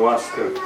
to ask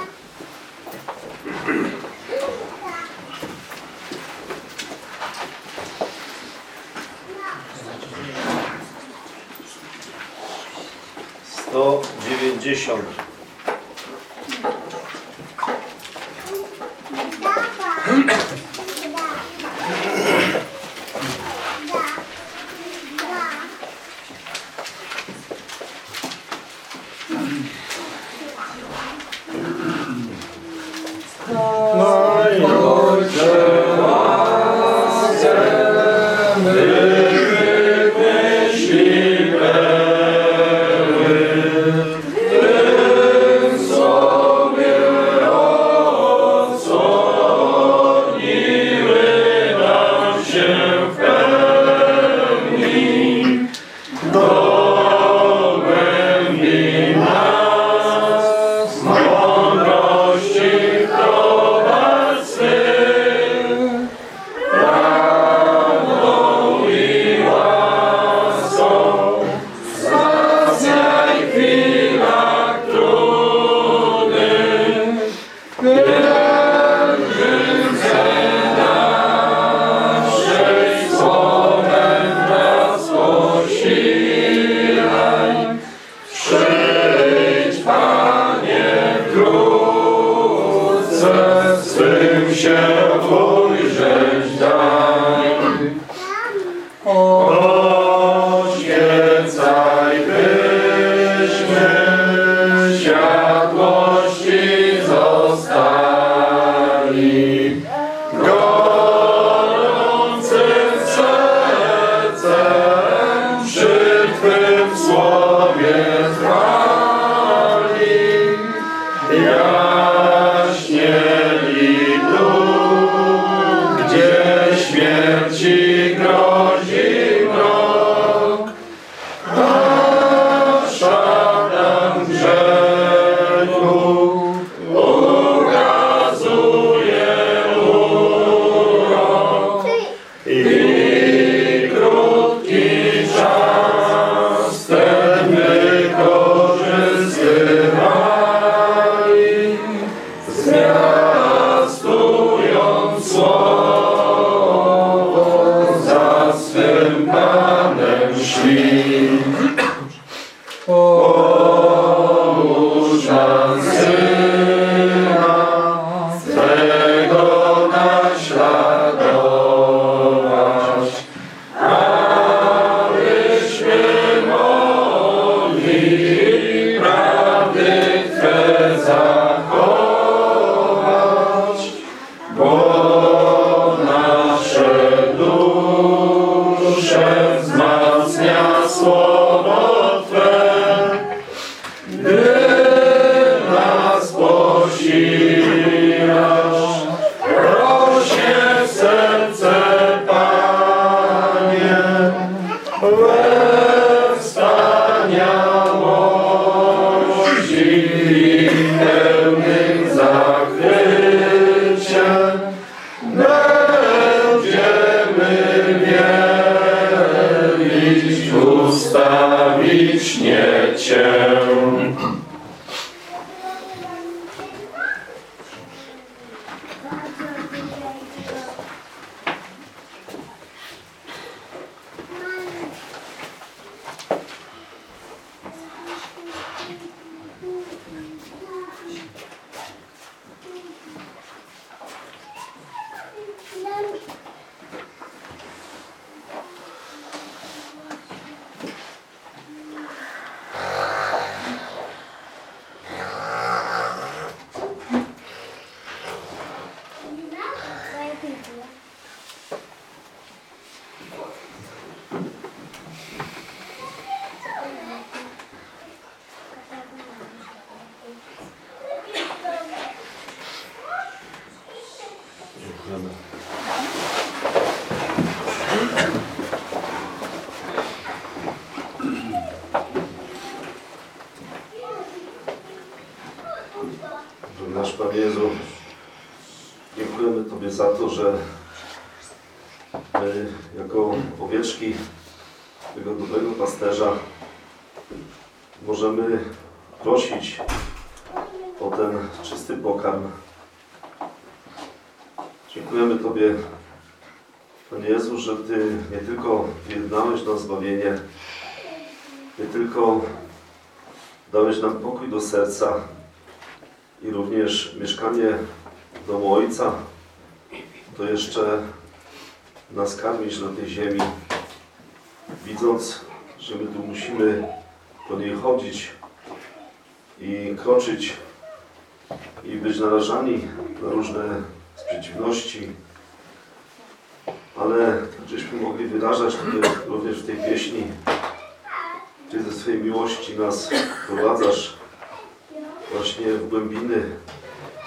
właśnie w głębiny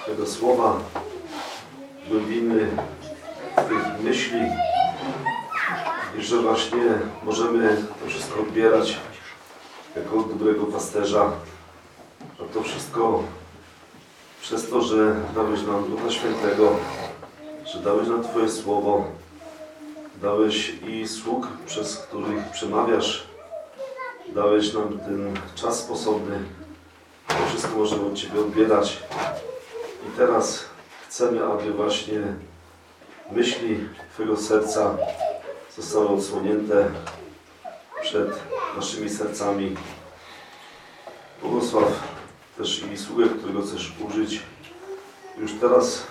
tego słowa, w głębiny tych myśli i że właśnie możemy to wszystko odbierać jako dobrego pasterza. A to wszystko przez to, że dałeś nam Ducha Świętego, że dałeś nam Twoje Słowo, dałeś i sług, przez których przemawiasz, dałeś nam ten czas sposobny. Wszystko możemy od Ciebie odbierać. I teraz chcemy, aby właśnie myśli Twojego serca zostały odsłonięte przed naszymi sercami. Błogosław też i sługę, którego chcesz użyć. Już teraz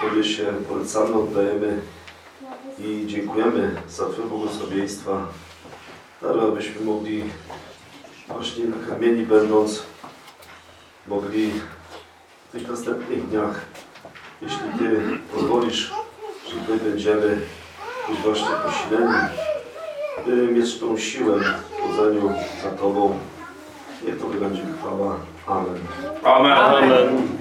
Tobie się polecamy, oddajemy i dziękujemy za Twoje błogosławieństwa. Daruj, abyśmy mogli właśnie nakarmieni będąc, mogli w tych następnych dniach, jeśli Ty pozwolisz, że tutaj będziemy być właśnie posileni, by mieć tą siłę w chodzeniu za Tobą. Niech Tobie będzie chwała. Amen. Amen. Amen.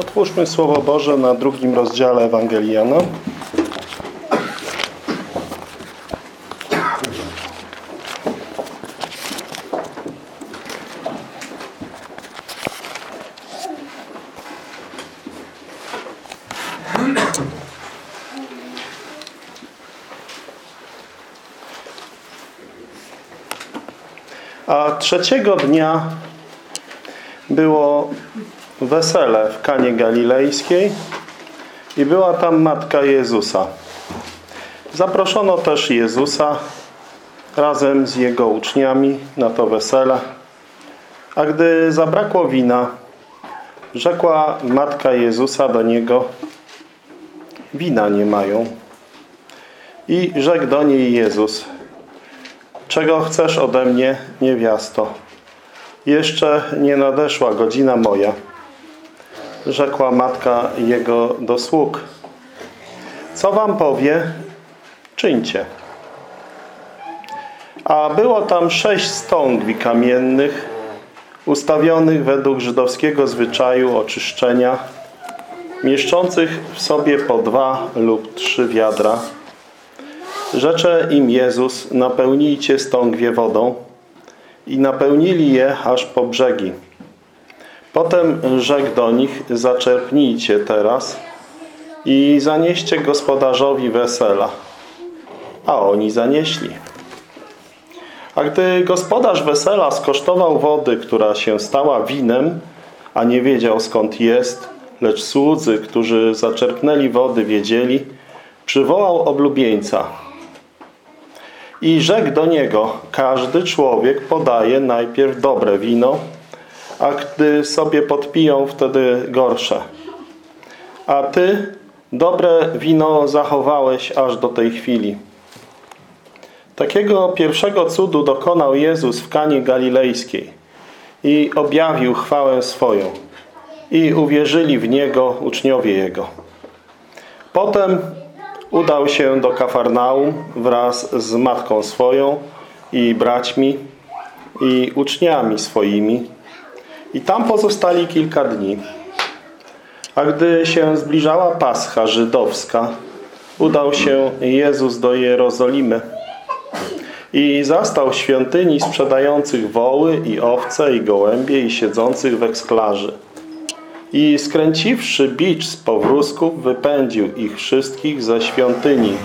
Otwórzmy Słowo Boże na drugim rozdziale Ewangelii Jana. A trzeciego dnia było wesele w Kanie Galilejskiej i była tam matka Jezusa. Zaproszono też Jezusa razem z Jego uczniami na to wesele. A gdy zabrakło wina, rzekła matka Jezusa do Niego wina nie mają. I rzekł do niej Jezus czego chcesz ode mnie, niewiasto? Jeszcze nie nadeszła godzina moja. Rzekła matka jego do sług. Co wam powie, czyńcie. A było tam sześć stągwi kamiennych, ustawionych według żydowskiego zwyczaju oczyszczenia, mieszczących w sobie po dwa lub trzy wiadra. Rzecze im Jezus, napełnijcie stągwie wodą i napełnili je aż po brzegi. Potem rzekł do nich, zaczerpnijcie teraz i zanieście gospodarzowi wesela. A oni zanieśli. A gdy gospodarz wesela skosztował wody, która się stała winem, a nie wiedział skąd jest, lecz słudzy, którzy zaczerpnęli wody, wiedzieli, przywołał oblubieńca. I rzekł do niego, każdy człowiek podaje najpierw dobre wino, a gdy sobie podpiją, wtedy gorsze. A ty dobre wino zachowałeś aż do tej chwili. Takiego pierwszego cudu dokonał Jezus w Kanie Galilejskiej i objawił chwałę swoją. I uwierzyli w Niego uczniowie Jego. Potem udał się do Kafarnaum wraz z matką swoją i braćmi i uczniami swoimi i tam pozostali kilka dni. A gdy się zbliżała Pascha żydowska, udał się Jezus do Jerozolimy i zastał świątyni sprzedających woły i owce i gołębie i siedzących w eksklarze. I skręciwszy bicz z powrózków, wypędził ich wszystkich ze świątyni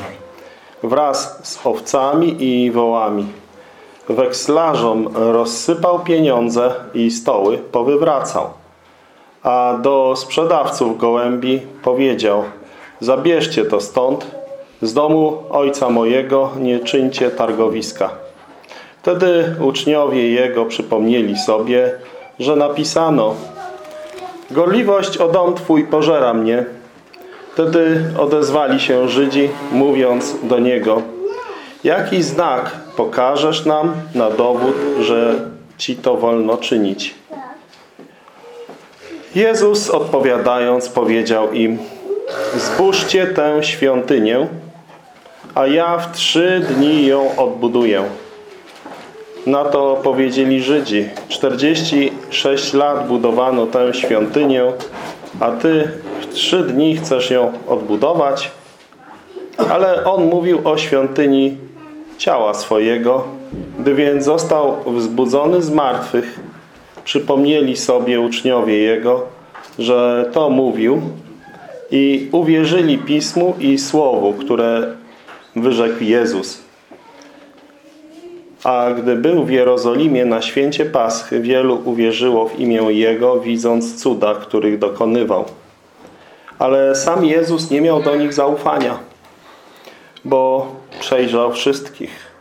wraz z owcami i wołami. Wekslarzom rozsypał pieniądze i stoły powywracał. A do sprzedawców gołębi powiedział Zabierzcie to stąd, z domu ojca mojego nie czyńcie targowiska. Wtedy uczniowie jego przypomnieli sobie, że napisano Gorliwość o dom Twój pożera mnie. Wtedy odezwali się Żydzi, mówiąc do Niego Jaki znak pokażesz nam na dowód, że Ci to wolno czynić? Jezus odpowiadając powiedział im Zbóżcie tę świątynię, a ja w trzy dni ją odbuduję. Na to powiedzieli Żydzi 46 lat budowano tę świątynię, a Ty w trzy dni chcesz ją odbudować? Ale On mówił o świątyni ciała swojego. Gdy więc został wzbudzony z martwych, przypomnieli sobie uczniowie Jego, że to mówił i uwierzyli Pismu i Słowu, które wyrzekł Jezus. A gdy był w Jerozolimie na święcie Paschy, wielu uwierzyło w imię Jego, widząc cuda, których dokonywał. Ale sam Jezus nie miał do nich zaufania, bo przejrzał wszystkich.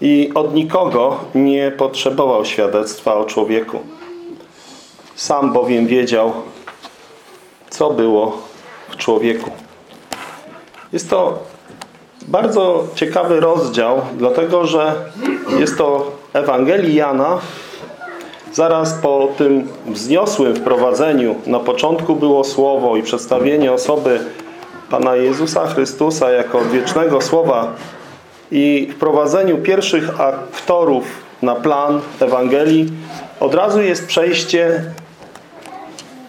I od nikogo nie potrzebował świadectwa o człowieku. Sam bowiem wiedział, co było w człowieku. Jest to bardzo ciekawy rozdział, dlatego że jest to Ewangelii Jana. Zaraz po tym wzniosłym wprowadzeniu na początku było Słowo i przedstawienie osoby Pana Jezusa Chrystusa jako odwiecznego Słowa i wprowadzeniu pierwszych aktorów na plan Ewangelii od razu jest przejście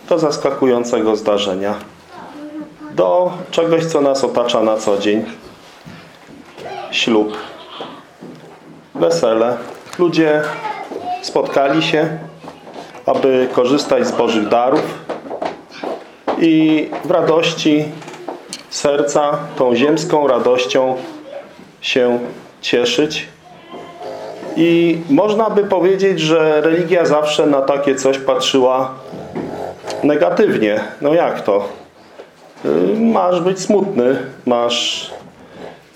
do zaskakującego zdarzenia. Do czegoś, co nas otacza na co dzień ślub, wesele. Ludzie spotkali się, aby korzystać z Bożych darów i w radości serca, tą ziemską radością się cieszyć. I można by powiedzieć, że religia zawsze na takie coś patrzyła negatywnie. No jak to? Masz być smutny, masz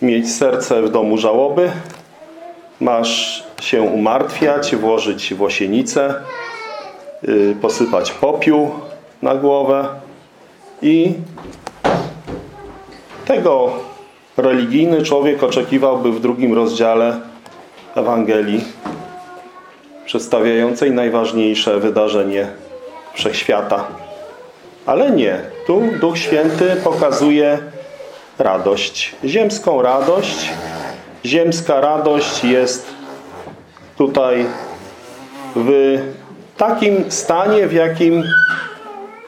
mieć serce w domu żałoby, masz się umartwiać, włożyć włosienicę, yy, posypać popiół na głowę i tego religijny człowiek oczekiwałby w drugim rozdziale Ewangelii przedstawiającej najważniejsze wydarzenie wszechświata. Ale nie. Tu Duch Święty pokazuje radość. Ziemską radość. Ziemska radość jest tutaj w takim stanie, w jakim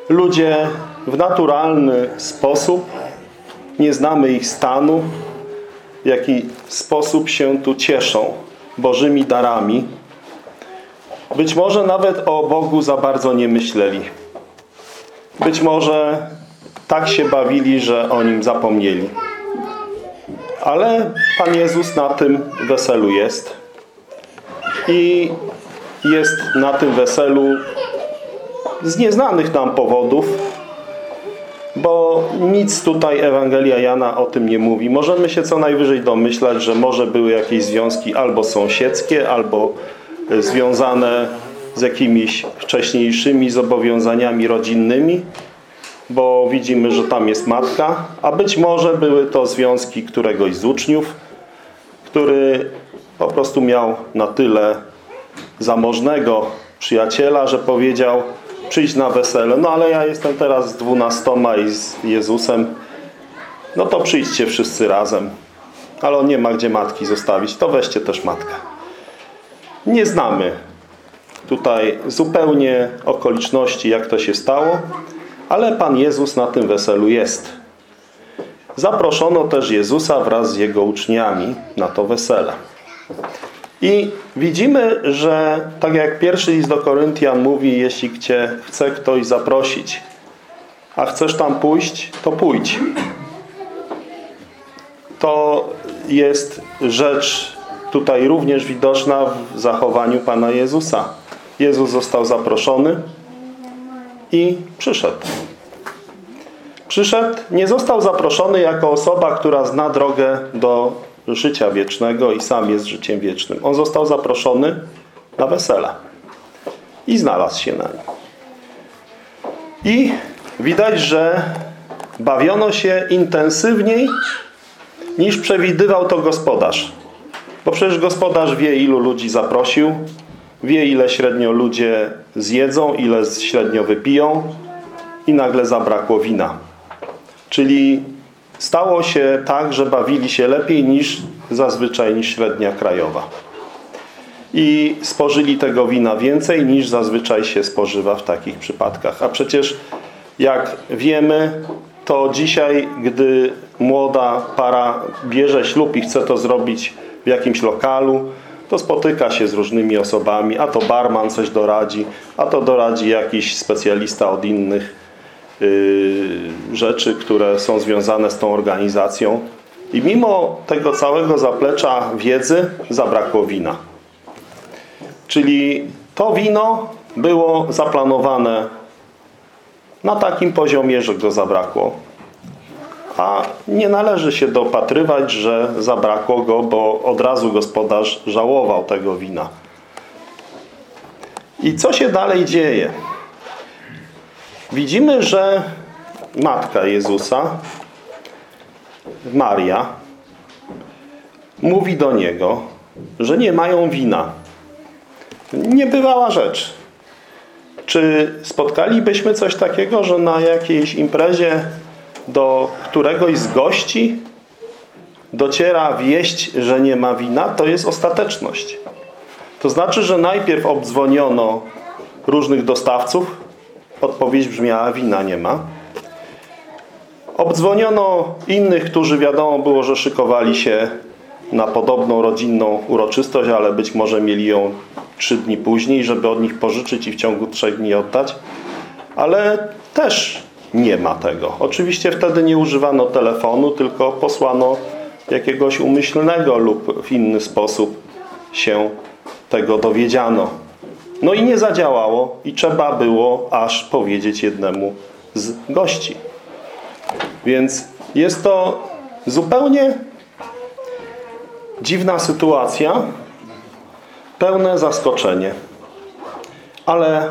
ludzie w naturalny sposób, nie znamy ich stanu, w jaki sposób się tu cieszą Bożymi darami. Być może nawet o Bogu za bardzo nie myśleli. Być może tak się bawili, że o Nim zapomnieli. Ale Pan Jezus na tym weselu jest. i jest na tym weselu z nieznanych nam powodów, bo nic tutaj Ewangelia Jana o tym nie mówi. Możemy się co najwyżej domyślać, że może były jakieś związki albo sąsiedzkie, albo e, związane z jakimiś wcześniejszymi zobowiązaniami rodzinnymi, bo widzimy, że tam jest matka, a być może były to związki któregoś z uczniów, który po prostu miał na tyle zamożnego przyjaciela, że powiedział przyjdź na wesele. No ale ja jestem teraz z dwunastoma i z Jezusem. No to przyjdźcie wszyscy razem. Ale on nie ma gdzie matki zostawić. To weźcie też matkę. Nie znamy tutaj zupełnie okoliczności, jak to się stało, ale Pan Jezus na tym weselu jest. Zaproszono też Jezusa wraz z Jego uczniami na to wesele. I widzimy, że tak jak pierwszy list do Koryntian mówi, jeśli Cię chce ktoś zaprosić, a chcesz tam pójść, to pójdź. To jest rzecz tutaj również widoczna w zachowaniu Pana Jezusa. Jezus został zaproszony i przyszedł. Przyszedł, nie został zaproszony jako osoba, która zna drogę do życia wiecznego i sam jest życiem wiecznym. On został zaproszony na wesele i znalazł się na nim. I widać, że bawiono się intensywniej niż przewidywał to gospodarz. Bo przecież gospodarz wie, ilu ludzi zaprosił, wie, ile średnio ludzie zjedzą, ile średnio wypiją i nagle zabrakło wina. Czyli stało się tak, że bawili się lepiej niż zazwyczaj niż średnia krajowa. I spożyli tego wina więcej niż zazwyczaj się spożywa w takich przypadkach. A przecież jak wiemy, to dzisiaj, gdy młoda para bierze ślub i chce to zrobić w jakimś lokalu, to spotyka się z różnymi osobami, a to barman coś doradzi, a to doradzi jakiś specjalista od innych rzeczy, które są związane z tą organizacją. I mimo tego całego zaplecza wiedzy zabrakło wina. Czyli to wino było zaplanowane na takim poziomie, że go zabrakło. A nie należy się dopatrywać, że zabrakło go, bo od razu gospodarz żałował tego wina. I co się dalej dzieje? Widzimy, że matka Jezusa, Maria, mówi do Niego, że nie mają wina. Niebywała rzecz. Czy spotkalibyśmy coś takiego, że na jakiejś imprezie do któregoś z gości dociera wieść, że nie ma wina? To jest ostateczność. To znaczy, że najpierw obdzwoniono różnych dostawców, odpowiedź brzmiała, wina nie ma. Obdzwoniono innych, którzy wiadomo było, że szykowali się na podobną rodzinną uroczystość, ale być może mieli ją trzy dni później, żeby od nich pożyczyć i w ciągu trzech dni oddać. Ale też nie ma tego. Oczywiście wtedy nie używano telefonu, tylko posłano jakiegoś umyślnego lub w inny sposób się tego dowiedziano. No i nie zadziałało i trzeba było aż powiedzieć jednemu z gości. Więc jest to zupełnie dziwna sytuacja, pełne zaskoczenie. Ale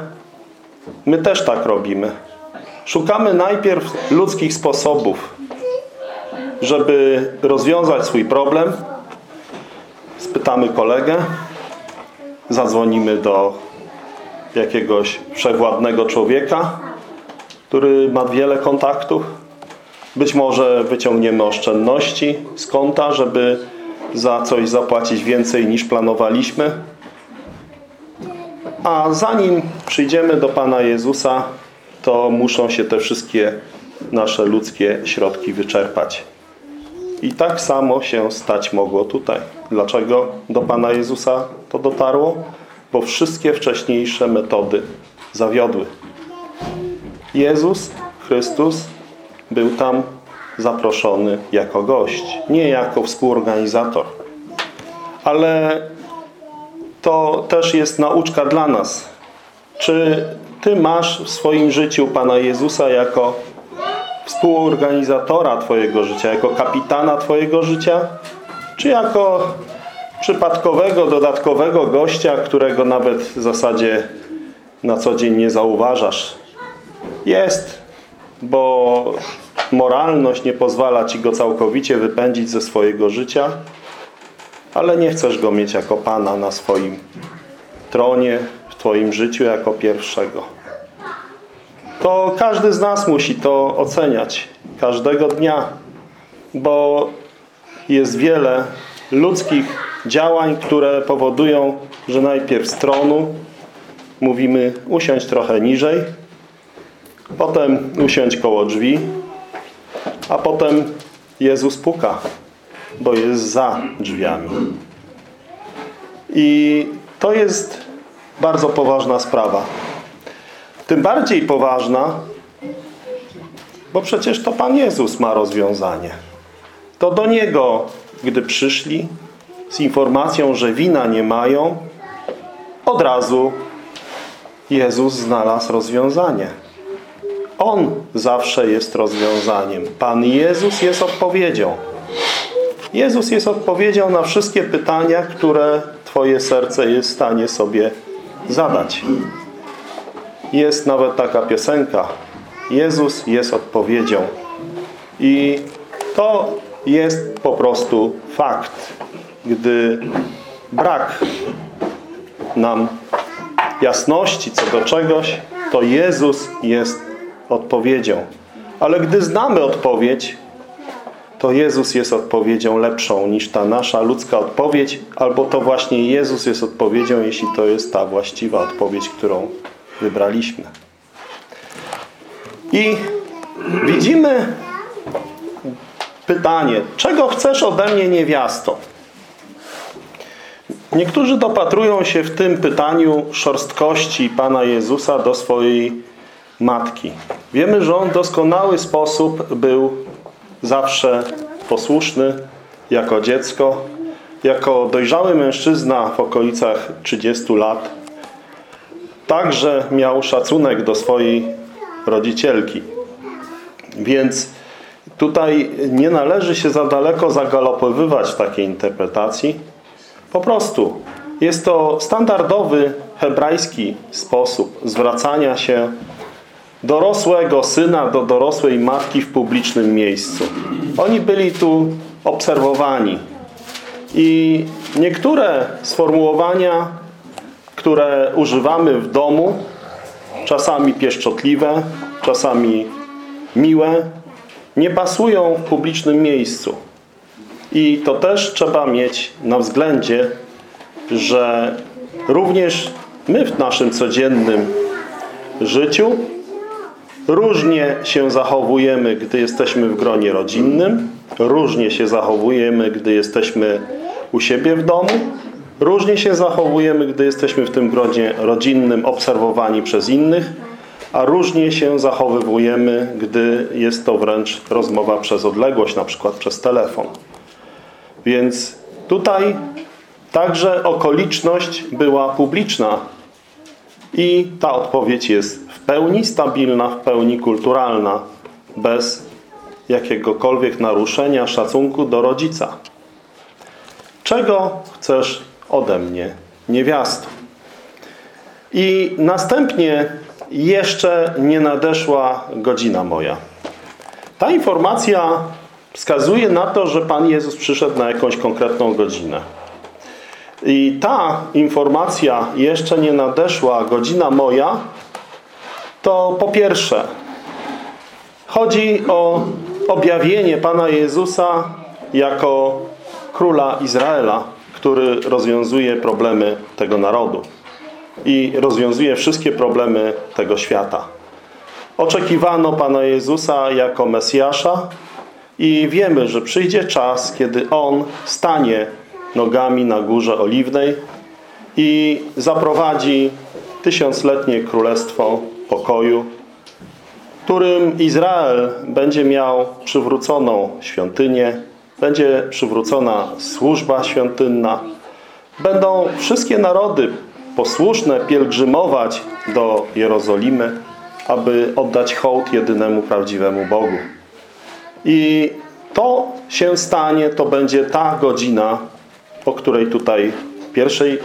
my też tak robimy. Szukamy najpierw ludzkich sposobów, żeby rozwiązać swój problem. Spytamy kolegę, zadzwonimy do jakiegoś wszechwładnego człowieka, który ma wiele kontaktów. Być może wyciągniemy oszczędności z konta, żeby za coś zapłacić więcej niż planowaliśmy. A zanim przyjdziemy do Pana Jezusa, to muszą się te wszystkie nasze ludzkie środki wyczerpać. I tak samo się stać mogło tutaj. Dlaczego do Pana Jezusa to dotarło? Bo wszystkie wcześniejsze metody zawiodły. Jezus Chrystus był tam zaproszony jako gość, nie jako współorganizator. Ale to też jest nauczka dla nas. Czy Ty masz w swoim życiu Pana Jezusa jako współorganizatora Twojego życia, jako kapitana Twojego życia, czy jako przypadkowego, dodatkowego gościa, którego nawet w zasadzie na co dzień nie zauważasz? Jest, bo moralność nie pozwala Ci go całkowicie wypędzić ze swojego życia, ale nie chcesz go mieć jako Pana na swoim tronie, w Twoim życiu jako pierwszego. To każdy z nas musi to oceniać każdego dnia, bo jest wiele ludzkich działań, które powodują, że najpierw z tronu mówimy usiąść trochę niżej, potem usiąść koło drzwi, a potem Jezus puka, bo jest za drzwiami. I to jest bardzo poważna sprawa. Tym bardziej poważna, bo przecież to Pan Jezus ma rozwiązanie. To do Niego, gdy przyszli z informacją, że wina nie mają, od razu Jezus znalazł rozwiązanie. On zawsze jest rozwiązaniem. Pan Jezus jest odpowiedzią. Jezus jest odpowiedzią na wszystkie pytania, które Twoje serce jest w stanie sobie zadać. Jest nawet taka piosenka. Jezus jest odpowiedzią. I to jest po prostu fakt. Gdy brak nam jasności co do czegoś, to Jezus jest odpowiedzią. Ale gdy znamy odpowiedź, to Jezus jest odpowiedzią lepszą niż ta nasza ludzka odpowiedź, albo to właśnie Jezus jest odpowiedzią, jeśli to jest ta właściwa odpowiedź, którą wybraliśmy. I widzimy pytanie, czego chcesz ode mnie niewiasto? Niektórzy dopatrują się w tym pytaniu szorstkości Pana Jezusa do swojej matki. Wiemy, że On w doskonały sposób był zawsze posłuszny jako dziecko, jako dojrzały mężczyzna w okolicach 30 lat. Także miał szacunek do swojej rodzicielki. Więc tutaj nie należy się za daleko zagalopowywać w takiej interpretacji. Po prostu jest to standardowy hebrajski sposób zwracania się dorosłego syna do dorosłej matki w publicznym miejscu. Oni byli tu obserwowani. I niektóre sformułowania, które używamy w domu, czasami pieszczotliwe, czasami miłe, nie pasują w publicznym miejscu. I to też trzeba mieć na względzie, że również my w naszym codziennym życiu różnie się zachowujemy, gdy jesteśmy w gronie rodzinnym, różnie się zachowujemy, gdy jesteśmy u siebie w domu, różnie się zachowujemy, gdy jesteśmy w tym gronie rodzinnym obserwowani przez innych, a różnie się zachowujemy, gdy jest to wręcz rozmowa przez odległość, na przykład przez telefon. Więc tutaj także okoliczność była publiczna i ta odpowiedź jest w pełni stabilna, w pełni kulturalna, bez jakiegokolwiek naruszenia szacunku do rodzica. Czego chcesz ode mnie, niewiasto? I następnie jeszcze nie nadeszła godzina moja. Ta informacja wskazuje na to, że Pan Jezus przyszedł na jakąś konkretną godzinę. I ta informacja jeszcze nie nadeszła, godzina moja, to po pierwsze chodzi o objawienie Pana Jezusa jako króla Izraela, który rozwiązuje problemy tego narodu i rozwiązuje wszystkie problemy tego świata. Oczekiwano Pana Jezusa jako Mesjasza i wiemy, że przyjdzie czas, kiedy On stanie nogami na Górze Oliwnej i zaprowadzi tysiącletnie królestwo pokoju, którym Izrael będzie miał przywróconą świątynię, będzie przywrócona służba świątynna, będą wszystkie narody posłuszne pielgrzymować do Jerozolimy, aby oddać hołd jedynemu prawdziwemu Bogu. I to się stanie, to będzie ta godzina, o której tutaj pierwszej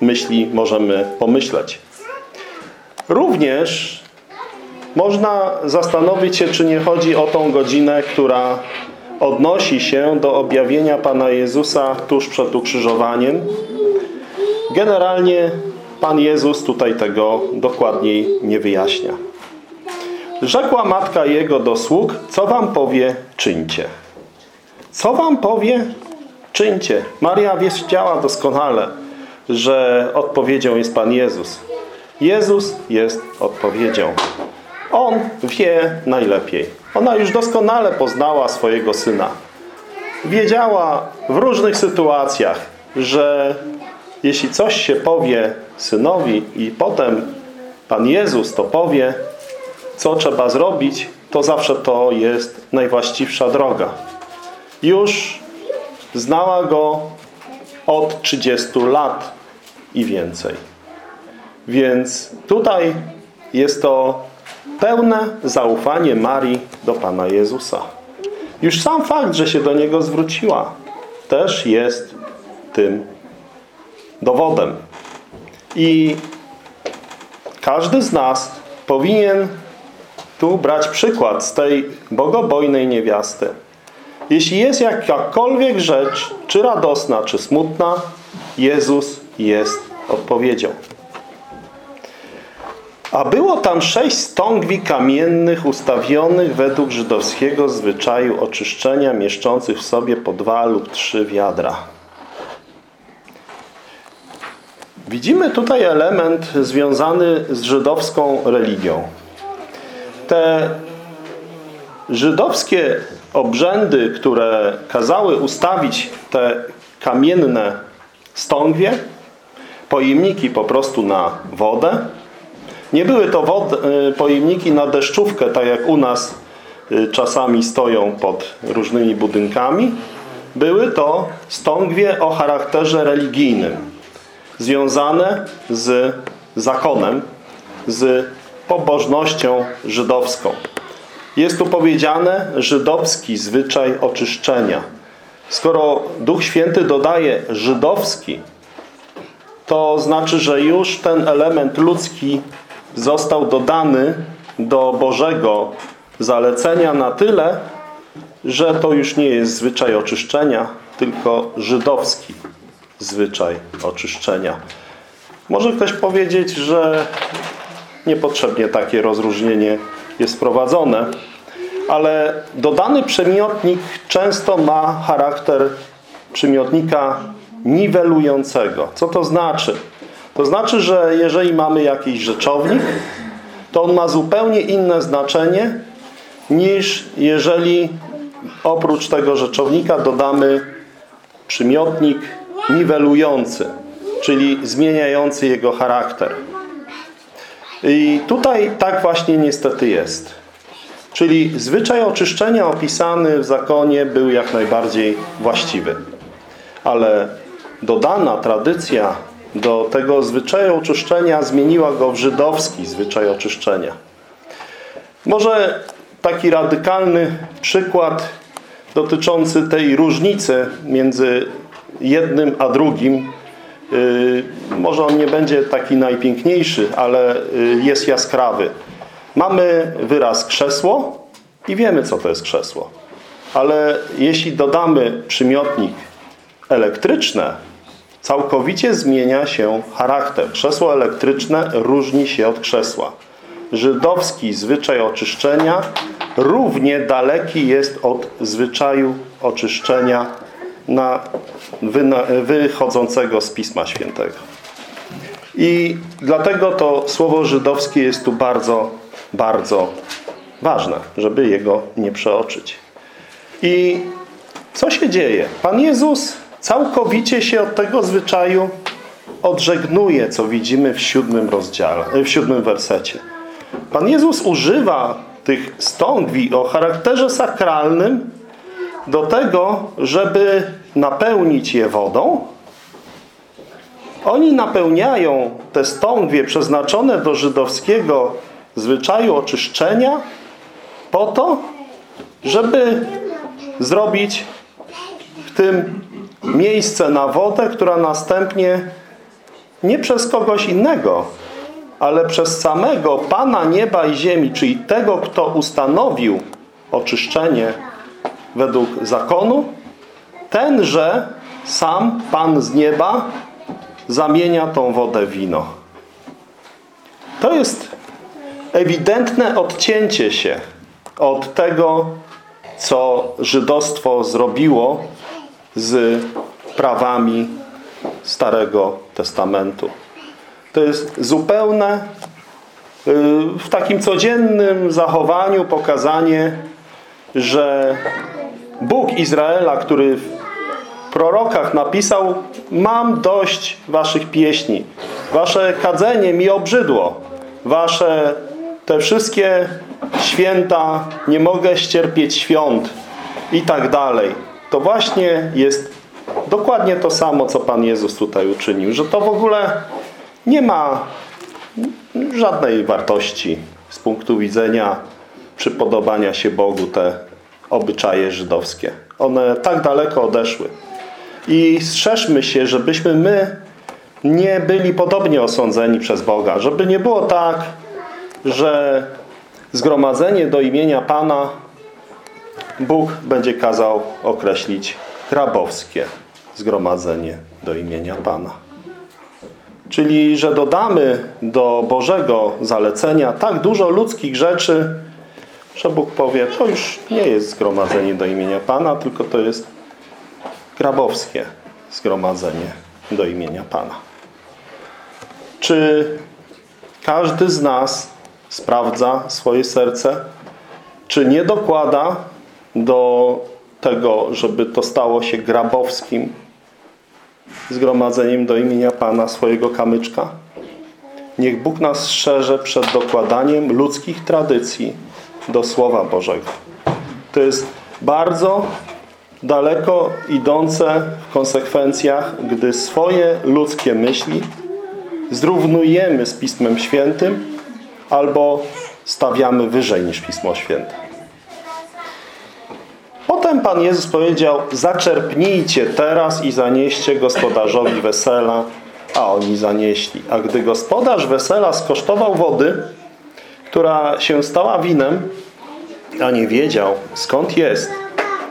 myśli możemy pomyśleć. Również można zastanowić się, czy nie chodzi o tą godzinę, która odnosi się do objawienia Pana Jezusa tuż przed ukrzyżowaniem. Generalnie Pan Jezus tutaj tego dokładniej nie wyjaśnia. Rzekła matka jego do sług, co wam powie, czyńcie. Co wam powie, czyńcie. Maria wiedziała doskonale, że odpowiedzią jest Pan Jezus. Jezus jest odpowiedzią. On wie najlepiej. Ona już doskonale poznała swojego Syna. Wiedziała w różnych sytuacjach, że jeśli coś się powie Synowi i potem Pan Jezus to powie, co trzeba zrobić, to zawsze to jest najwłaściwsza droga. Już znała Go od 30 lat i więcej. Więc tutaj jest to pełne zaufanie Marii do Pana Jezusa. Już sam fakt, że się do Niego zwróciła, też jest tym dowodem. I każdy z nas powinien tu brać przykład z tej bogobojnej niewiasty. Jeśli jest jakakolwiek rzecz, czy radosna, czy smutna, Jezus jest odpowiedzią. A było tam sześć stągwi kamiennych ustawionych według żydowskiego zwyczaju oczyszczenia, mieszczących w sobie po dwa lub trzy wiadra. Widzimy tutaj element związany z żydowską religią. Te żydowskie obrzędy, które kazały ustawić te kamienne stągwie, pojemniki po prostu na wodę, nie były to wod, pojemniki na deszczówkę, tak jak u nas czasami stoją pod różnymi budynkami. Były to stągwie o charakterze religijnym, związane z zakonem, z pobożnością żydowską. Jest tu powiedziane żydowski zwyczaj oczyszczenia. Skoro Duch Święty dodaje żydowski, to znaczy, że już ten element ludzki został dodany do Bożego zalecenia na tyle, że to już nie jest zwyczaj oczyszczenia, tylko żydowski zwyczaj oczyszczenia. Może ktoś powiedzieć, że niepotrzebnie takie rozróżnienie jest wprowadzone, ale dodany przymiotnik często ma charakter przymiotnika niwelującego. Co to znaczy? To znaczy, że jeżeli mamy jakiś rzeczownik, to on ma zupełnie inne znaczenie niż jeżeli oprócz tego rzeczownika dodamy przymiotnik niwelujący, czyli zmieniający jego charakter. I tutaj tak właśnie niestety jest. Czyli zwyczaj oczyszczenia opisany w zakonie był jak najbardziej właściwy. Ale dodana tradycja do tego zwyczaju oczyszczenia zmieniła go w żydowski zwyczaj oczyszczenia. Może taki radykalny przykład dotyczący tej różnicy między jednym a drugim Yy, może on nie będzie taki najpiękniejszy, ale yy, jest jaskrawy. Mamy wyraz krzesło i wiemy, co to jest krzesło. Ale jeśli dodamy przymiotnik elektryczne, całkowicie zmienia się charakter. Krzesło elektryczne różni się od krzesła. Żydowski zwyczaj oczyszczenia równie daleki jest od zwyczaju oczyszczenia na wychodzącego z Pisma Świętego. I dlatego to słowo żydowskie jest tu bardzo, bardzo ważne, żeby jego nie przeoczyć. I co się dzieje? Pan Jezus całkowicie się od tego zwyczaju odżegnuje, co widzimy w siódmym rozdziale, w siódmym wersecie. Pan Jezus używa tych stągwi o charakterze sakralnym do tego, żeby napełnić je wodą. Oni napełniają te stągwie przeznaczone do żydowskiego zwyczaju oczyszczenia po to, żeby zrobić w tym miejsce na wodę, która następnie nie przez kogoś innego, ale przez samego Pana nieba i ziemi, czyli tego, kto ustanowił oczyszczenie według zakonu, tenże sam Pan z nieba zamienia tą wodę w wino. To jest ewidentne odcięcie się od tego, co żydostwo zrobiło z prawami Starego Testamentu. To jest zupełne y, w takim codziennym zachowaniu pokazanie, że Bóg Izraela, który w prorokach napisał mam dość waszych pieśni. Wasze kadzenie mi obrzydło. Wasze te wszystkie święta, nie mogę ścierpieć świąt i tak dalej. To właśnie jest dokładnie to samo, co Pan Jezus tutaj uczynił. Że to w ogóle nie ma żadnej wartości z punktu widzenia przypodobania się Bogu te obyczaje żydowskie. One tak daleko odeszły. I strzeżmy się, żebyśmy my nie byli podobnie osądzeni przez Boga. Żeby nie było tak, że zgromadzenie do imienia Pana Bóg będzie kazał określić grabowskie zgromadzenie do imienia Pana. Czyli, że dodamy do Bożego zalecenia tak dużo ludzkich rzeczy, że Bóg powie, to już nie jest zgromadzenie do imienia Pana, tylko to jest grabowskie zgromadzenie do imienia Pana. Czy każdy z nas sprawdza swoje serce? Czy nie dokłada do tego, żeby to stało się grabowskim zgromadzeniem do imienia Pana swojego kamyczka? Niech Bóg nas strzeże przed dokładaniem ludzkich tradycji do Słowa Bożego. To jest bardzo daleko idące w konsekwencjach, gdy swoje ludzkie myśli zrównujemy z Pismem Świętym albo stawiamy wyżej niż Pismo Święte. Potem Pan Jezus powiedział, zaczerpnijcie teraz i zanieście gospodarzowi wesela, a oni zanieśli. A gdy gospodarz wesela skosztował wody, która się stała winem, a nie wiedział skąd jest,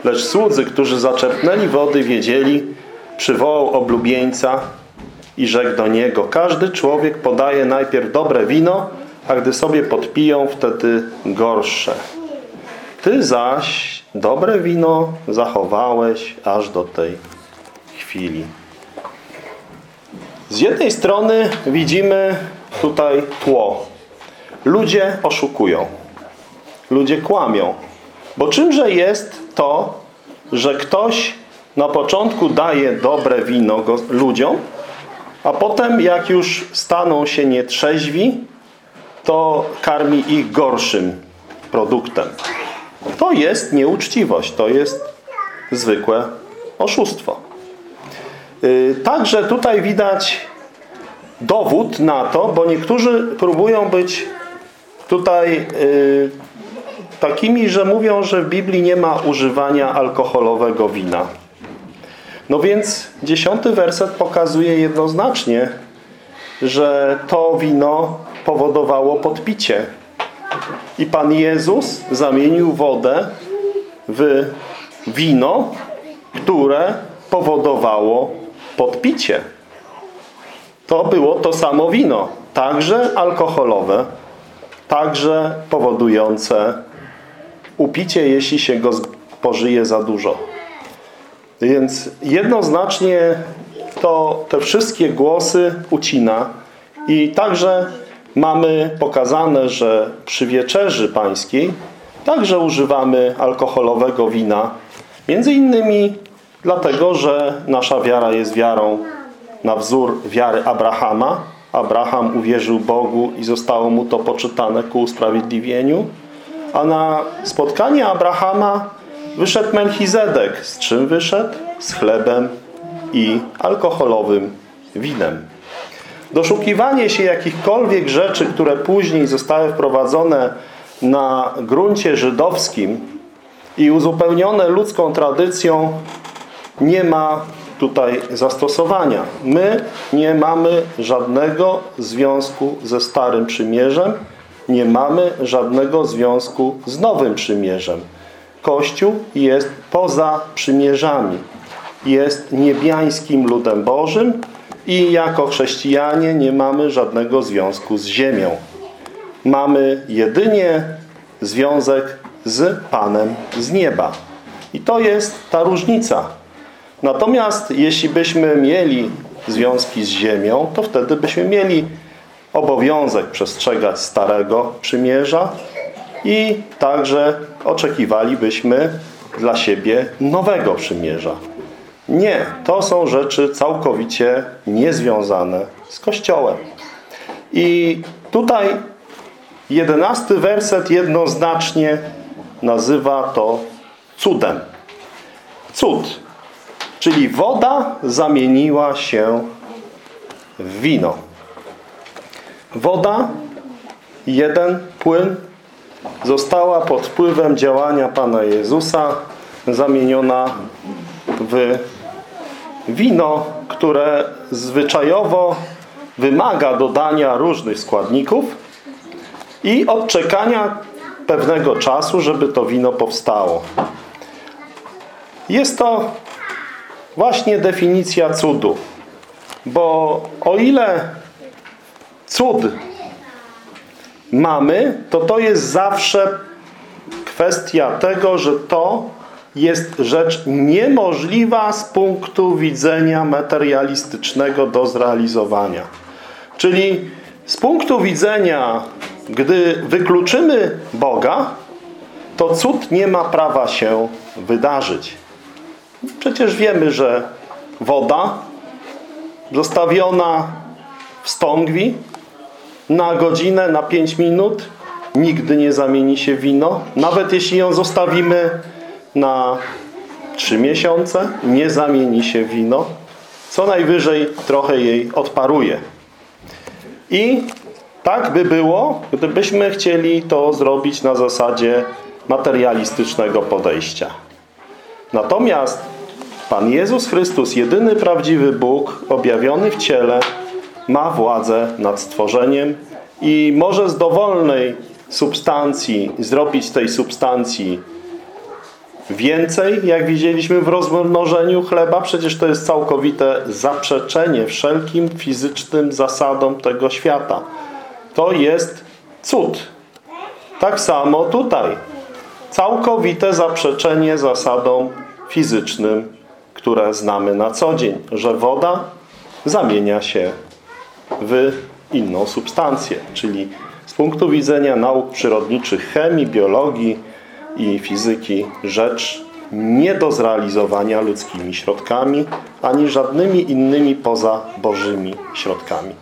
lecz słudzy, którzy zaczerpnęli wody, wiedzieli, przywołał oblubieńca i rzekł do niego, każdy człowiek podaje najpierw dobre wino, a gdy sobie podpiją, wtedy gorsze. Ty zaś dobre wino zachowałeś aż do tej chwili. Z jednej strony widzimy tutaj tło. Ludzie oszukują. Ludzie kłamią. Bo czymże jest to, że ktoś na początku daje dobre wino ludziom, a potem jak już staną się nietrzeźwi, to karmi ich gorszym produktem. To jest nieuczciwość, to jest zwykłe oszustwo. Także tutaj widać dowód na to, bo niektórzy próbują być tutaj takimi, że mówią, że w Biblii nie ma używania alkoholowego wina. No więc dziesiąty werset pokazuje jednoznacznie, że to wino powodowało podpicie. I Pan Jezus zamienił wodę w wino, które powodowało podpicie. To było to samo wino, także alkoholowe, także powodujące upicie, jeśli się go spożyje za dużo. Więc jednoznacznie to te wszystkie głosy ucina i także mamy pokazane, że przy wieczerzy pańskiej także używamy alkoholowego wina. Między innymi dlatego, że nasza wiara jest wiarą na wzór wiary Abrahama. Abraham uwierzył Bogu i zostało mu to poczytane ku usprawiedliwieniu. A na spotkanie Abrahama wyszedł Melchizedek. Z czym wyszedł? Z chlebem i alkoholowym winem. Doszukiwanie się jakichkolwiek rzeczy, które później zostały wprowadzone na gruncie żydowskim i uzupełnione ludzką tradycją nie ma tutaj zastosowania. My nie mamy żadnego związku ze Starym Przymierzem, nie mamy żadnego związku z Nowym Przymierzem. Kościół jest poza przymierzami. Jest niebiańskim ludem Bożym i jako chrześcijanie nie mamy żadnego związku z ziemią. Mamy jedynie związek z Panem z nieba. I to jest ta różnica. Natomiast jeśli byśmy mieli związki z ziemią, to wtedy byśmy mieli obowiązek przestrzegać Starego Przymierza i także oczekiwalibyśmy dla siebie nowego przymierza. Nie, to są rzeczy całkowicie niezwiązane z Kościołem. I tutaj jedenasty werset jednoznacznie nazywa to cudem. Cud, czyli woda zamieniła się w wino. Woda, jeden płyn, została pod wpływem działania Pana Jezusa zamieniona w wino, które zwyczajowo wymaga dodania różnych składników i odczekania pewnego czasu, żeby to wino powstało. Jest to właśnie definicja cudu. Bo o ile cud mamy, to to jest zawsze kwestia tego, że to jest rzecz niemożliwa z punktu widzenia materialistycznego do zrealizowania. Czyli z punktu widzenia, gdy wykluczymy Boga, to cud nie ma prawa się wydarzyć. Przecież wiemy, że woda zostawiona w stągwi na godzinę, na 5 minut nigdy nie zamieni się wino. Nawet jeśli ją zostawimy na 3 miesiące, nie zamieni się wino. Co najwyżej trochę jej odparuje. I tak by było, gdybyśmy chcieli to zrobić na zasadzie materialistycznego podejścia. Natomiast Pan Jezus Chrystus, jedyny prawdziwy Bóg, objawiony w ciele, ma władzę nad stworzeniem i może z dowolnej substancji zrobić tej substancji więcej, jak widzieliśmy w rozmnożeniu chleba. Przecież to jest całkowite zaprzeczenie wszelkim fizycznym zasadom tego świata. To jest cud. Tak samo tutaj. Całkowite zaprzeczenie zasadom fizycznym, które znamy na co dzień, że woda zamienia się w inną substancję, czyli z punktu widzenia nauk przyrodniczych, chemii, biologii i fizyki rzecz nie do zrealizowania ludzkimi środkami, ani żadnymi innymi poza Bożymi środkami.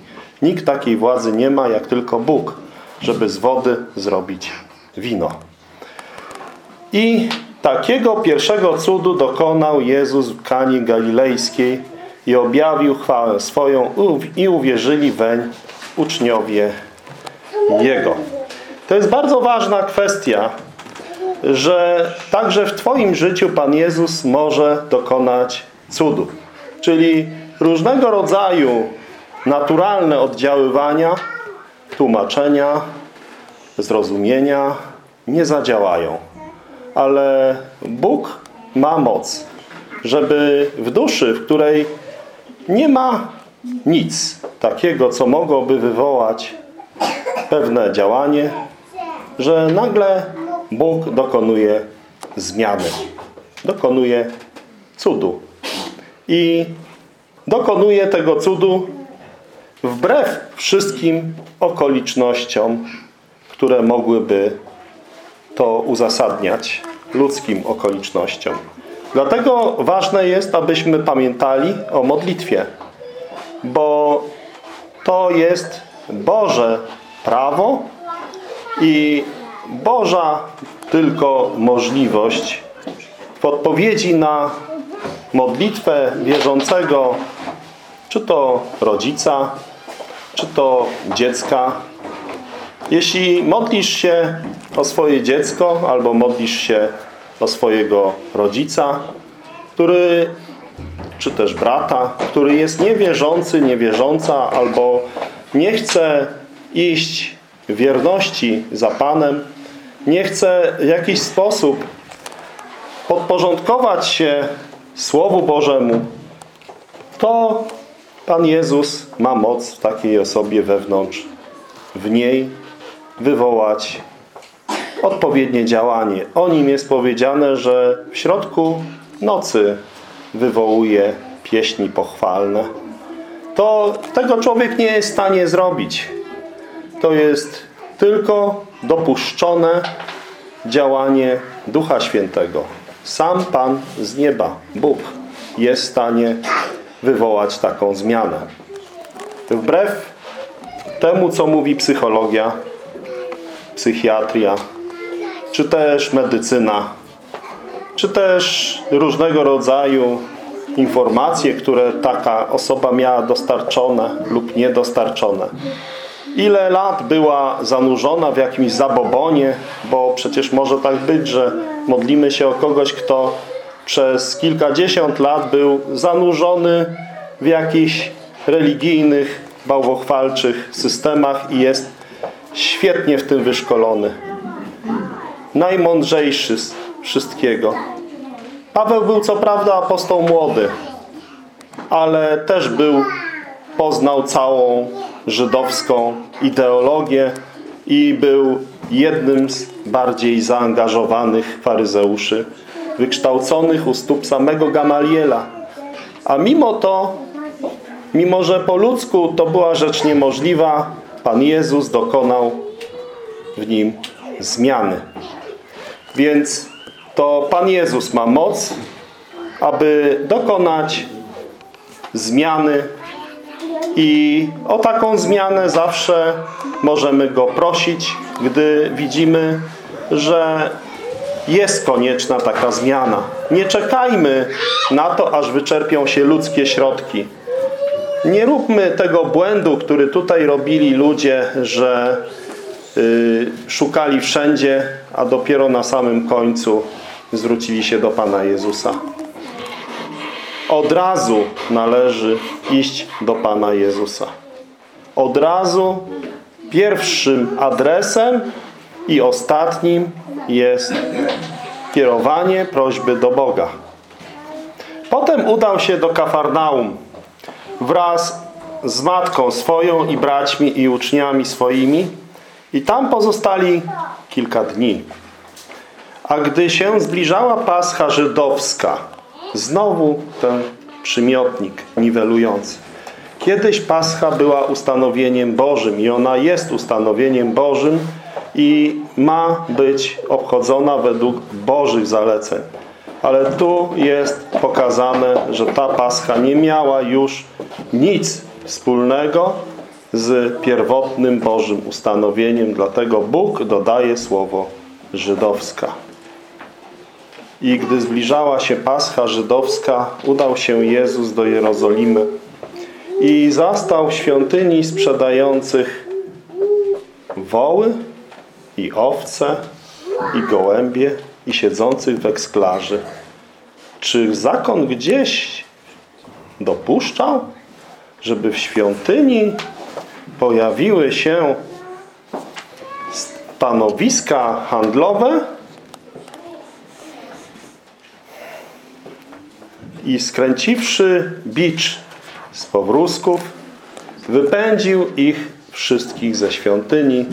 Nikt takiej władzy nie ma, jak tylko Bóg, żeby z wody zrobić wino. I takiego pierwszego cudu dokonał Jezus w Kani Galilejskiej i objawił chwałę swoją i uwierzyli weń uczniowie Jego. To jest bardzo ważna kwestia, że także w Twoim życiu Pan Jezus może dokonać cudów. Czyli różnego rodzaju naturalne oddziaływania, tłumaczenia, zrozumienia nie zadziałają. Ale Bóg ma moc, żeby w duszy, w której nie ma nic takiego, co mogłoby wywołać pewne działanie, że nagle Bóg dokonuje zmiany. Dokonuje cudu. I dokonuje tego cudu wbrew wszystkim okolicznościom, które mogłyby to uzasadniać ludzkim okolicznościom. Dlatego ważne jest, abyśmy pamiętali o modlitwie, bo to jest Boże prawo i Boża tylko możliwość w odpowiedzi na modlitwę wierzącego, czy to rodzica, czy to dziecka. Jeśli modlisz się o swoje dziecko albo modlisz się o swojego rodzica, który, czy też brata, który jest niewierzący, niewierząca albo nie chce iść wierności za Panem, nie chce w jakiś sposób podporządkować się Słowu Bożemu, to Pan Jezus ma moc w takiej osobie wewnątrz, w niej wywołać odpowiednie działanie. O nim jest powiedziane, że w środku nocy wywołuje pieśni pochwalne. To tego człowiek nie jest w stanie zrobić. To jest tylko dopuszczone działanie Ducha Świętego. Sam Pan z nieba, Bóg, jest w stanie wywołać taką zmianę. Wbrew temu, co mówi psychologia, psychiatria, czy też medycyna, czy też różnego rodzaju informacje, które taka osoba miała dostarczone lub niedostarczone. Ile lat była zanurzona w jakimś zabobonie, bo przecież może tak być, że modlimy się o kogoś, kto przez kilkadziesiąt lat był zanurzony w jakichś religijnych, bałwochwalczych systemach i jest świetnie w tym wyszkolony. Najmądrzejszy z wszystkiego. Paweł był co prawda apostoł młody, ale też był, poznał całą żydowską ideologię i był jednym z bardziej zaangażowanych faryzeuszy, wykształconych u stóp samego Gamaliela. A mimo to, mimo że po ludzku to była rzecz niemożliwa, Pan Jezus dokonał w nim zmiany. Więc to Pan Jezus ma moc, aby dokonać zmiany i o taką zmianę zawsze możemy Go prosić, gdy widzimy, że jest konieczna taka zmiana. Nie czekajmy na to, aż wyczerpią się ludzkie środki. Nie róbmy tego błędu, który tutaj robili ludzie, że y, szukali wszędzie, a dopiero na samym końcu zwrócili się do Pana Jezusa. Od razu należy iść do Pana Jezusa. Od razu pierwszym adresem i ostatnim jest kierowanie prośby do Boga. Potem udał się do Kafarnaum wraz z matką swoją i braćmi i uczniami swoimi i tam pozostali kilka dni. A gdy się zbliżała Pascha żydowska, znowu ten przymiotnik niwelujący. Kiedyś Pascha była ustanowieniem Bożym i ona jest ustanowieniem Bożym i ma być obchodzona według Bożych zaleceń. Ale tu jest pokazane, że ta Pascha nie miała już nic wspólnego z pierwotnym Bożym ustanowieniem. Dlatego Bóg dodaje słowo żydowska. I gdy zbliżała się Pascha żydowska, udał się Jezus do Jerozolimy i zastał świątyni sprzedających woły i owce i gołębie i siedzących w eksklarze. Czy zakon gdzieś dopuszczał, żeby w świątyni pojawiły się stanowiska handlowe i skręciwszy bicz z powrózków, wypędził ich wszystkich ze świątyni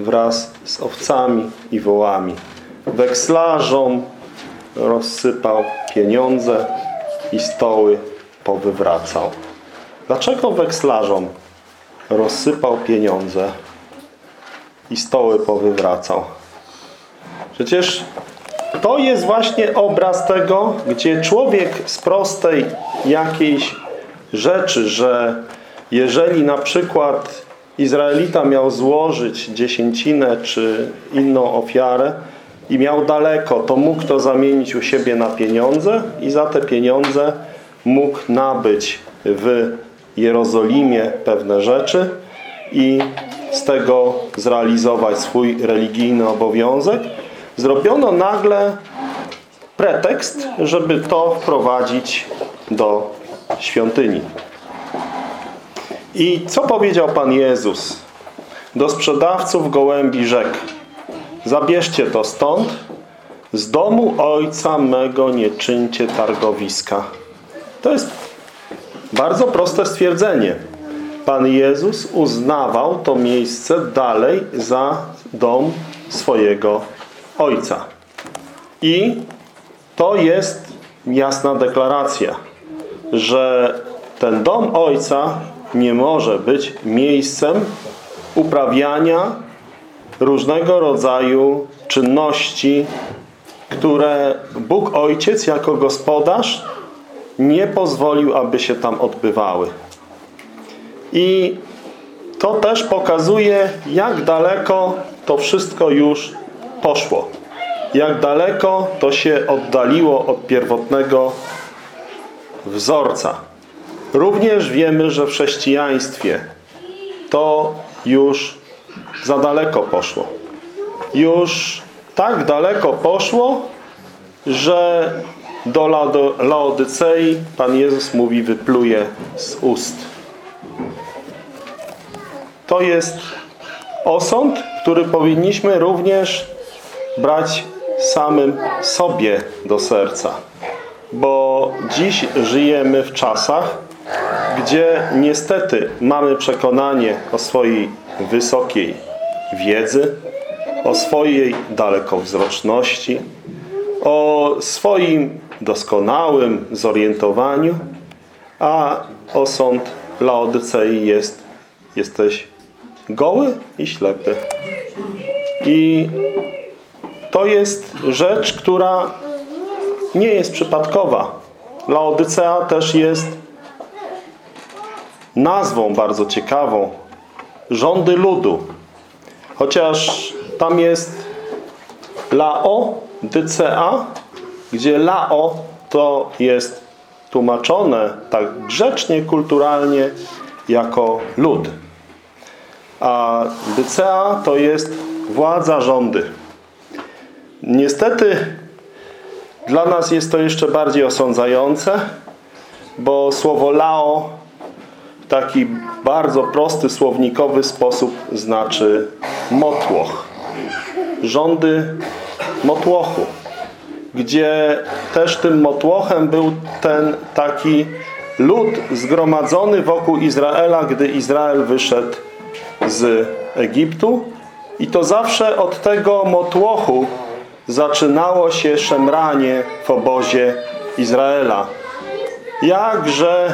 wraz z owcami i wołami. Wekslarzom rozsypał pieniądze i stoły powywracał. Dlaczego wekslarzom rozsypał pieniądze i stoły powywracał? Przecież to jest właśnie obraz tego, gdzie człowiek z prostej jakiejś rzeczy, że jeżeli na przykład Izraelita miał złożyć dziesięcinę czy inną ofiarę i miał daleko, to mógł to zamienić u siebie na pieniądze i za te pieniądze mógł nabyć w Jerozolimie pewne rzeczy i z tego zrealizować swój religijny obowiązek, zrobiono nagle pretekst, żeby to wprowadzić do świątyni. I co powiedział Pan Jezus do sprzedawców gołębi rzekł? Zabierzcie to stąd, z domu Ojca mego nie czyńcie targowiska. To jest bardzo proste stwierdzenie. Pan Jezus uznawał to miejsce dalej za dom swojego Ojca. I to jest jasna deklaracja, że ten dom Ojca nie może być miejscem uprawiania różnego rodzaju czynności, które Bóg Ojciec jako gospodarz nie pozwolił, aby się tam odbywały. I to też pokazuje, jak daleko to wszystko już poszło. Jak daleko to się oddaliło od pierwotnego wzorca. Również wiemy, że w chrześcijaństwie to już za daleko poszło. Już tak daleko poszło, że do Laodycei Pan Jezus mówi, wypluje z ust. To jest osąd, który powinniśmy również brać samym sobie do serca. Bo dziś żyjemy w czasach, gdzie niestety mamy przekonanie o swojej wysokiej wiedzy, o swojej dalekowzroczności, o swoim doskonałym zorientowaniu, a osąd Laodycei jest jesteś goły i ślepy. I to jest rzecz, która nie jest przypadkowa. Laodycea też jest nazwą bardzo ciekawą. Rządy ludu. Chociaż tam jest Lao, Dycea, gdzie Lao to jest tłumaczone tak grzecznie, kulturalnie jako lud. A Dycea to jest władza rządy. Niestety dla nas jest to jeszcze bardziej osądzające, bo słowo Lao taki bardzo prosty, słownikowy sposób znaczy motłoch. Rządy motłochu. Gdzie też tym motłochem był ten taki lud zgromadzony wokół Izraela, gdy Izrael wyszedł z Egiptu. I to zawsze od tego motłochu zaczynało się szemranie w obozie Izraela. Jakże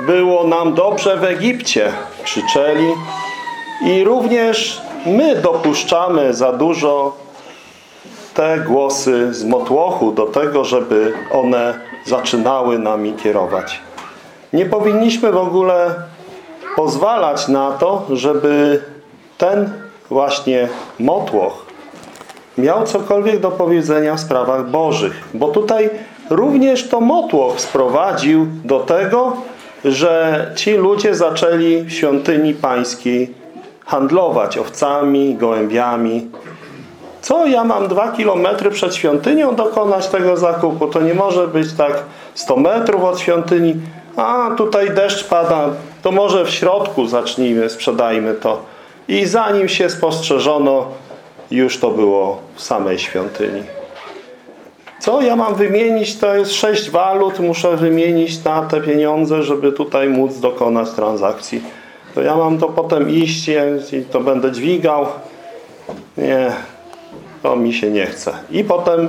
było nam dobrze w Egipcie, krzyczeli. I również my dopuszczamy za dużo te głosy z motłochu do tego, żeby one zaczynały nami kierować. Nie powinniśmy w ogóle pozwalać na to, żeby ten właśnie motłoch miał cokolwiek do powiedzenia w sprawach bożych. Bo tutaj również to motłoch sprowadził do tego, że ci ludzie zaczęli w świątyni pańskiej handlować owcami, gołębiami. Co ja mam dwa kilometry przed świątynią dokonać tego zakupu? To nie może być tak 100 metrów od świątyni. A tutaj deszcz pada, to może w środku zacznijmy, sprzedajmy to. I zanim się spostrzeżono, już to było w samej świątyni. Co ja mam wymienić? To jest sześć walut, muszę wymienić na te pieniądze, żeby tutaj móc dokonać transakcji. To ja mam to potem iść i to będę dźwigał. Nie, to mi się nie chce. I potem,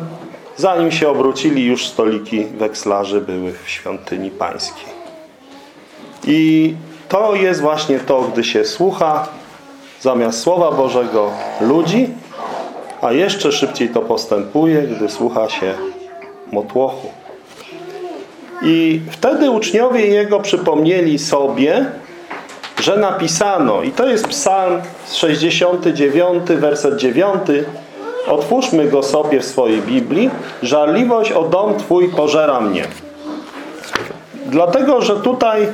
zanim się obrócili, już stoliki wekslarzy były w świątyni pańskiej. I to jest właśnie to, gdy się słucha zamiast Słowa Bożego ludzi, a jeszcze szybciej to postępuje, gdy słucha się motłochu. I wtedy uczniowie Jego przypomnieli sobie, że napisano, i to jest psalm 69, werset 9, otwórzmy go sobie w swojej Biblii, żarliwość o dom Twój pożera mnie. Dlatego, że tutaj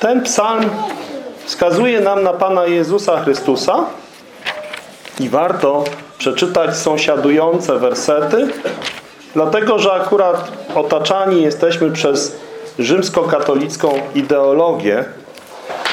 ten psalm wskazuje nam na Pana Jezusa Chrystusa i warto przeczytać sąsiadujące wersety, dlatego że akurat otaczani jesteśmy przez rzymskokatolicką ideologię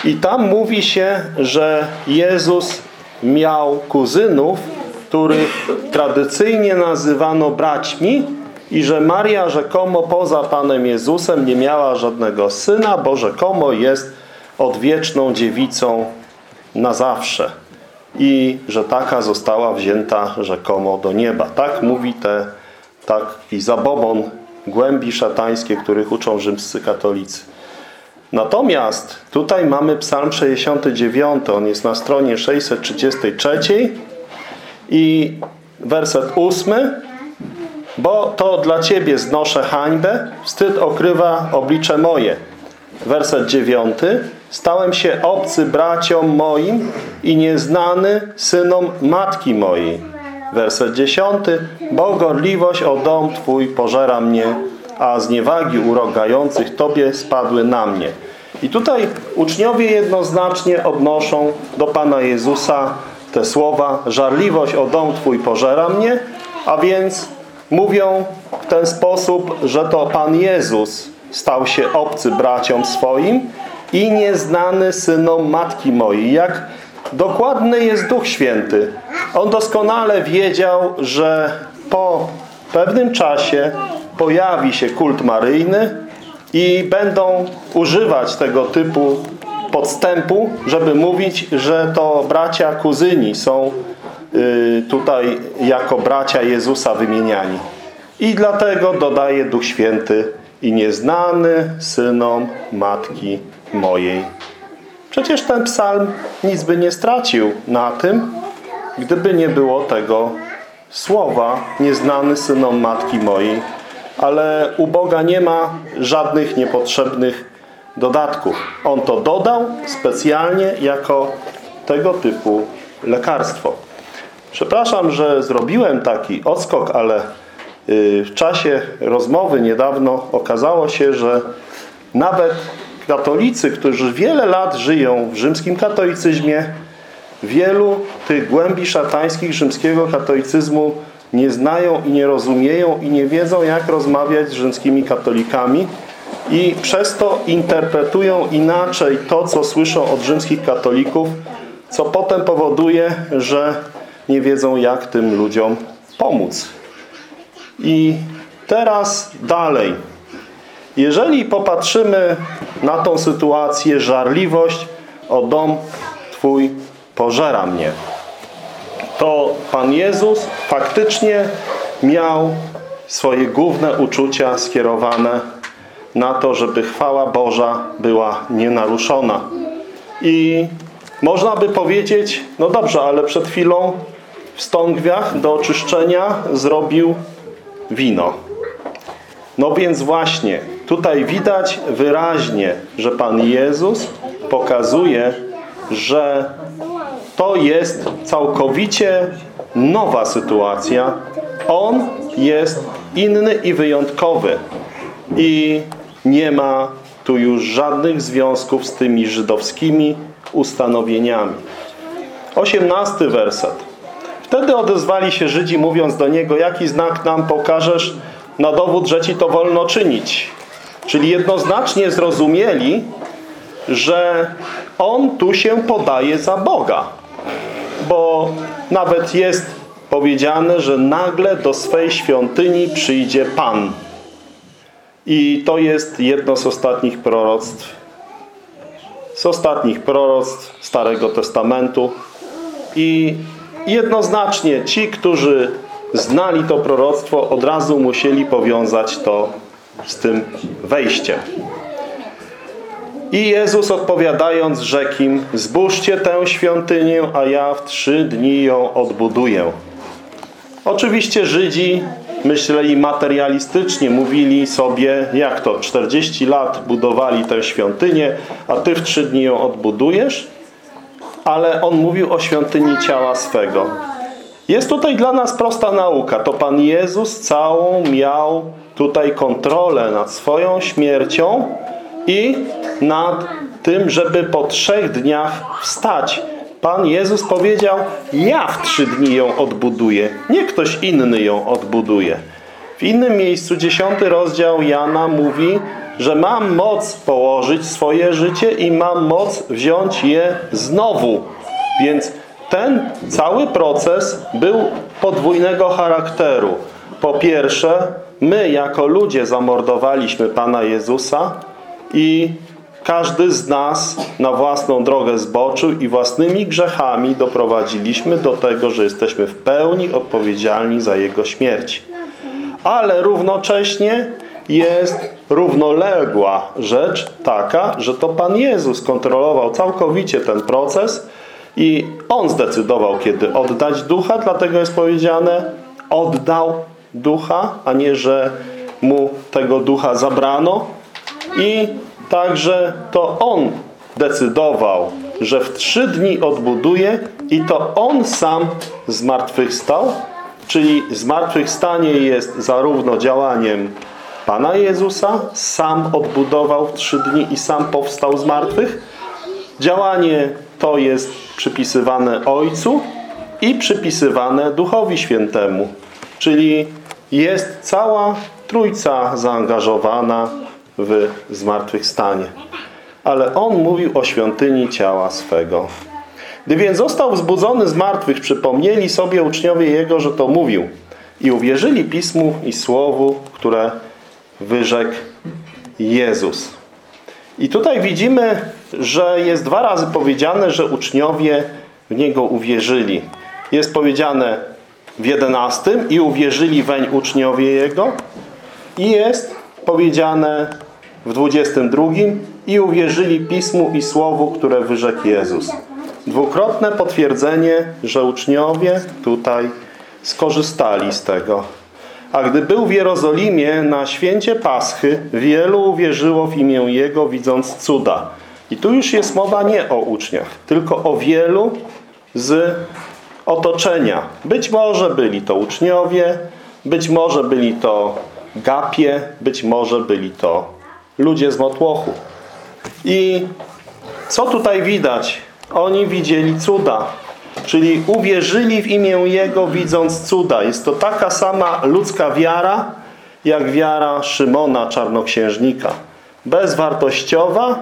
i tam mówi się, że Jezus miał kuzynów, których tradycyjnie nazywano braćmi i że Maria rzekomo poza Panem Jezusem nie miała żadnego syna, bo rzekomo jest odwieczną dziewicą na zawsze i że taka została wzięta rzekomo do nieba. Tak mówi te taki zabobon głębi szatańskie, których uczą rzymscy katolicy. Natomiast tutaj mamy psalm 69, on jest na stronie 633 i werset 8 bo to dla Ciebie znoszę hańbę, wstyd okrywa oblicze moje. Werset 9 stałem się obcy braciom moim i nieznany synom matki mojej. Werset 10 bo gorliwość o dom Twój pożera mnie, a zniewagi urogających Tobie spadły na mnie. I tutaj uczniowie jednoznacznie odnoszą do Pana Jezusa te słowa żarliwość o dom Twój pożera mnie, a więc mówią w ten sposób, że to Pan Jezus stał się obcy braciom swoim i nieznany synom matki mojej. Jak dokładny jest Duch Święty. On doskonale wiedział, że po pewnym czasie pojawi się kult maryjny i będą używać tego typu podstępu, żeby mówić, że to bracia kuzyni są y, tutaj jako bracia Jezusa wymieniani. I dlatego dodaje Duch Święty i nieznany synom matki mojej. Przecież ten psalm nic by nie stracił na tym, gdyby nie było tego słowa nieznany synom matki mojej. Ale u Boga nie ma żadnych niepotrzebnych dodatków. On to dodał specjalnie jako tego typu lekarstwo. Przepraszam, że zrobiłem taki odskok, ale w czasie rozmowy niedawno okazało się, że nawet katolicy, którzy wiele lat żyją w rzymskim katolicyzmie, wielu tych głębi szatańskich rzymskiego katolicyzmu nie znają i nie rozumieją i nie wiedzą, jak rozmawiać z rzymskimi katolikami i przez to interpretują inaczej to, co słyszą od rzymskich katolików, co potem powoduje, że nie wiedzą, jak tym ludziom pomóc. I teraz dalej. Jeżeli popatrzymy na tą sytuację, żarliwość o dom Twój pożera mnie, to Pan Jezus faktycznie miał swoje główne uczucia skierowane na to, żeby chwała Boża była nienaruszona. I można by powiedzieć, no dobrze, ale przed chwilą w stągwiach do oczyszczenia zrobił wino. No więc właśnie, tutaj widać wyraźnie, że Pan Jezus pokazuje, że to jest całkowicie nowa sytuacja. On jest inny i wyjątkowy. I nie ma tu już żadnych związków z tymi żydowskimi ustanowieniami. Osiemnasty werset. Wtedy odezwali się Żydzi, mówiąc do Niego, jaki znak nam pokażesz na dowód, że Ci to wolno czynić. Czyli jednoznacznie zrozumieli, że On tu się podaje za Boga. Bo nawet jest powiedziane, że nagle do swej świątyni przyjdzie Pan. I to jest jedno z ostatnich proroctw. Z ostatnich proroctw Starego Testamentu. I jednoznacznie ci, którzy znali to proroctwo, od razu musieli powiązać to z tym wejściem. I Jezus odpowiadając rzekł im, zbóżcie tę świątynię, a ja w trzy dni ją odbuduję. Oczywiście Żydzi myśleli materialistycznie, mówili sobie, jak to, 40 lat budowali tę świątynię, a ty w trzy dni ją odbudujesz? Ale on mówił o świątyni ciała swego. Jest tutaj dla nas prosta nauka. To Pan Jezus całą miał tutaj kontrolę nad swoją śmiercią i nad tym, żeby po trzech dniach wstać. Pan Jezus powiedział, ja w trzy dni ją odbuduję, nie ktoś inny ją odbuduje. W innym miejscu, dziesiąty rozdział Jana mówi, że mam moc położyć swoje życie i mam moc wziąć je znowu. Więc ten cały proces był podwójnego charakteru. Po pierwsze, my jako ludzie zamordowaliśmy Pana Jezusa i każdy z nas na własną drogę zboczył i własnymi grzechami doprowadziliśmy do tego, że jesteśmy w pełni odpowiedzialni za Jego śmierć. Ale równocześnie jest równoległa rzecz taka, że to Pan Jezus kontrolował całkowicie ten proces i On zdecydował, kiedy oddać ducha, dlatego jest powiedziane, oddał ducha, a nie, że mu tego ducha zabrano. I także to On decydował, że w trzy dni odbuduje i to On sam zmartwychwstał, czyli zmartwychwstanie jest zarówno działaniem Pana Jezusa, sam odbudował w trzy dni i sam powstał z martwych. Działanie to jest przypisywane Ojcu i przypisywane Duchowi Świętemu. Czyli jest cała Trójca zaangażowana w zmartwychwstanie. Ale On mówił o świątyni ciała swego. Gdy więc został wzbudzony z martwych, przypomnieli sobie uczniowie Jego, że to mówił i uwierzyli Pismu i Słowu, które wyrzekł Jezus. I tutaj widzimy, że jest dwa razy powiedziane, że uczniowie w Niego uwierzyli. Jest powiedziane w jedenastym i uwierzyli weń uczniowie Jego. I jest powiedziane w dwudziestym drugim i uwierzyli Pismu i Słowu, które wyrzekł Jezus. Dwukrotne potwierdzenie, że uczniowie tutaj skorzystali z tego. A gdy był w Jerozolimie na święcie Paschy, wielu uwierzyło w imię Jego, widząc cuda. I tu już jest mowa nie o uczniach, tylko o wielu z otoczenia. Być może byli to uczniowie, być może byli to gapie, być może byli to ludzie z Motłochu. I co tutaj widać? Oni widzieli cuda. Czyli uwierzyli w imię Jego, widząc cuda. Jest to taka sama ludzka wiara, jak wiara Szymona Czarnoksiężnika. Bezwartościowa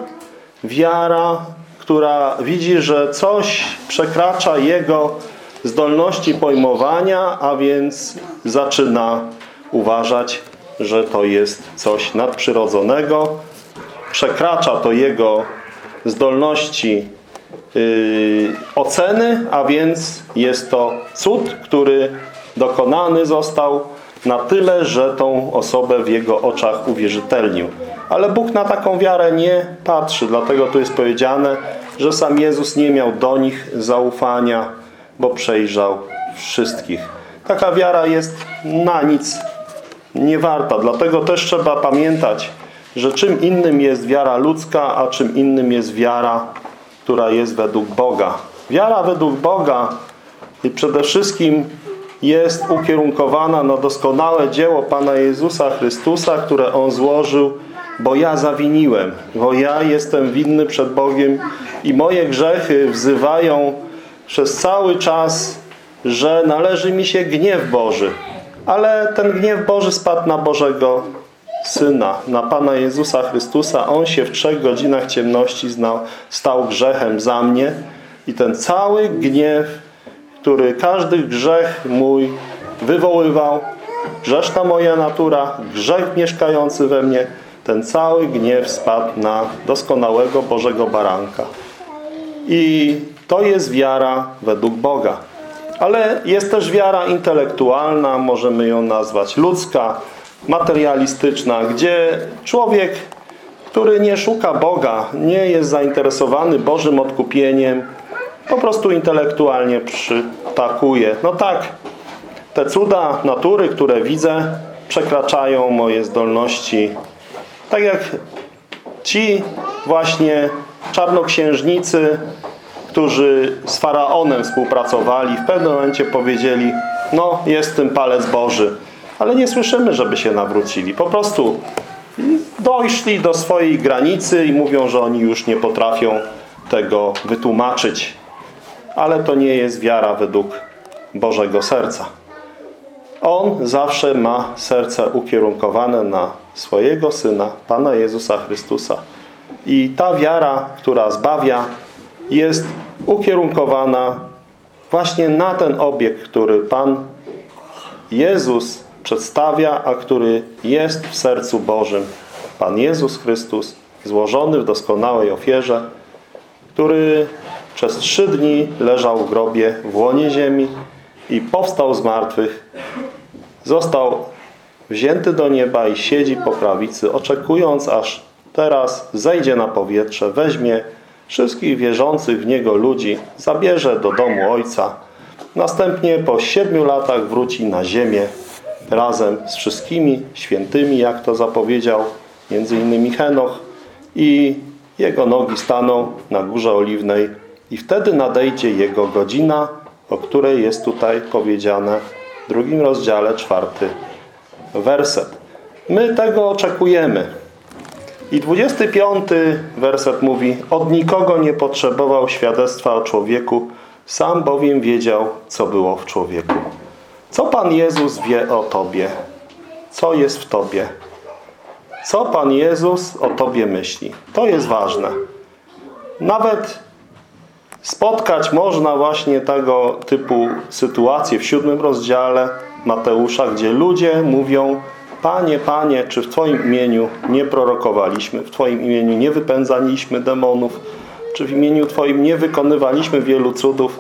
wiara, która widzi, że coś przekracza jego zdolności pojmowania, a więc zaczyna uważać, że to jest coś nadprzyrodzonego. Przekracza to jego zdolności Yy, oceny, a więc jest to cud, który dokonany został na tyle, że tą osobę w jego oczach uwierzytelnił. Ale Bóg na taką wiarę nie patrzy, dlatego tu jest powiedziane, że sam Jezus nie miał do nich zaufania, bo przejrzał wszystkich. Taka wiara jest na nic nie warta, dlatego też trzeba pamiętać, że czym innym jest wiara ludzka, a czym innym jest wiara która jest według Boga. Wiara według Boga i przede wszystkim jest ukierunkowana na doskonałe dzieło Pana Jezusa Chrystusa, które On złożył, bo ja zawiniłem, bo ja jestem winny przed Bogiem i moje grzechy wzywają przez cały czas, że należy mi się gniew Boży. Ale ten gniew Boży spadł na Bożego Syna, na Pana Jezusa Chrystusa. On się w trzech godzinach ciemności znał, stał grzechem za mnie i ten cały gniew, który każdy grzech mój wywoływał, grzeszna moja natura, grzech mieszkający we mnie, ten cały gniew spadł na doskonałego Bożego Baranka. I to jest wiara według Boga. Ale jest też wiara intelektualna, możemy ją nazwać ludzka, materialistyczna, gdzie człowiek, który nie szuka Boga, nie jest zainteresowany Bożym odkupieniem, po prostu intelektualnie przytakuje. No tak, te cuda natury, które widzę, przekraczają moje zdolności. Tak jak ci właśnie czarnoksiężnicy, którzy z Faraonem współpracowali, w pewnym momencie powiedzieli, no jest tym palec Boży ale nie słyszymy, żeby się nawrócili. Po prostu dojszli do swojej granicy i mówią, że oni już nie potrafią tego wytłumaczyć. Ale to nie jest wiara według Bożego serca. On zawsze ma serce ukierunkowane na swojego Syna, Pana Jezusa Chrystusa. I ta wiara, która zbawia, jest ukierunkowana właśnie na ten obiekt, który Pan Jezus przedstawia, a który jest w sercu Bożym. Pan Jezus Chrystus, złożony w doskonałej ofierze, który przez trzy dni leżał w grobie w łonie ziemi i powstał z martwych, został wzięty do nieba i siedzi po prawicy, oczekując, aż teraz zejdzie na powietrze, weźmie wszystkich wierzących w Niego ludzi, zabierze do domu Ojca. Następnie po siedmiu latach wróci na ziemię razem z wszystkimi świętymi, jak to zapowiedział między innymi Henoch i jego nogi staną na Górze Oliwnej i wtedy nadejdzie Jego godzina, o której jest tutaj powiedziane w drugim rozdziale, czwarty werset. My tego oczekujemy. I 25 werset mówi Od nikogo nie potrzebował świadectwa o człowieku, sam bowiem wiedział, co było w człowieku. Co Pan Jezus wie o Tobie? Co jest w Tobie? Co Pan Jezus o Tobie myśli? To jest ważne. Nawet spotkać można właśnie tego typu sytuacje w siódmym rozdziale Mateusza, gdzie ludzie mówią Panie, Panie, czy w Twoim imieniu nie prorokowaliśmy, w Twoim imieniu nie wypędzaliśmy demonów, czy w imieniu Twoim nie wykonywaliśmy wielu cudów.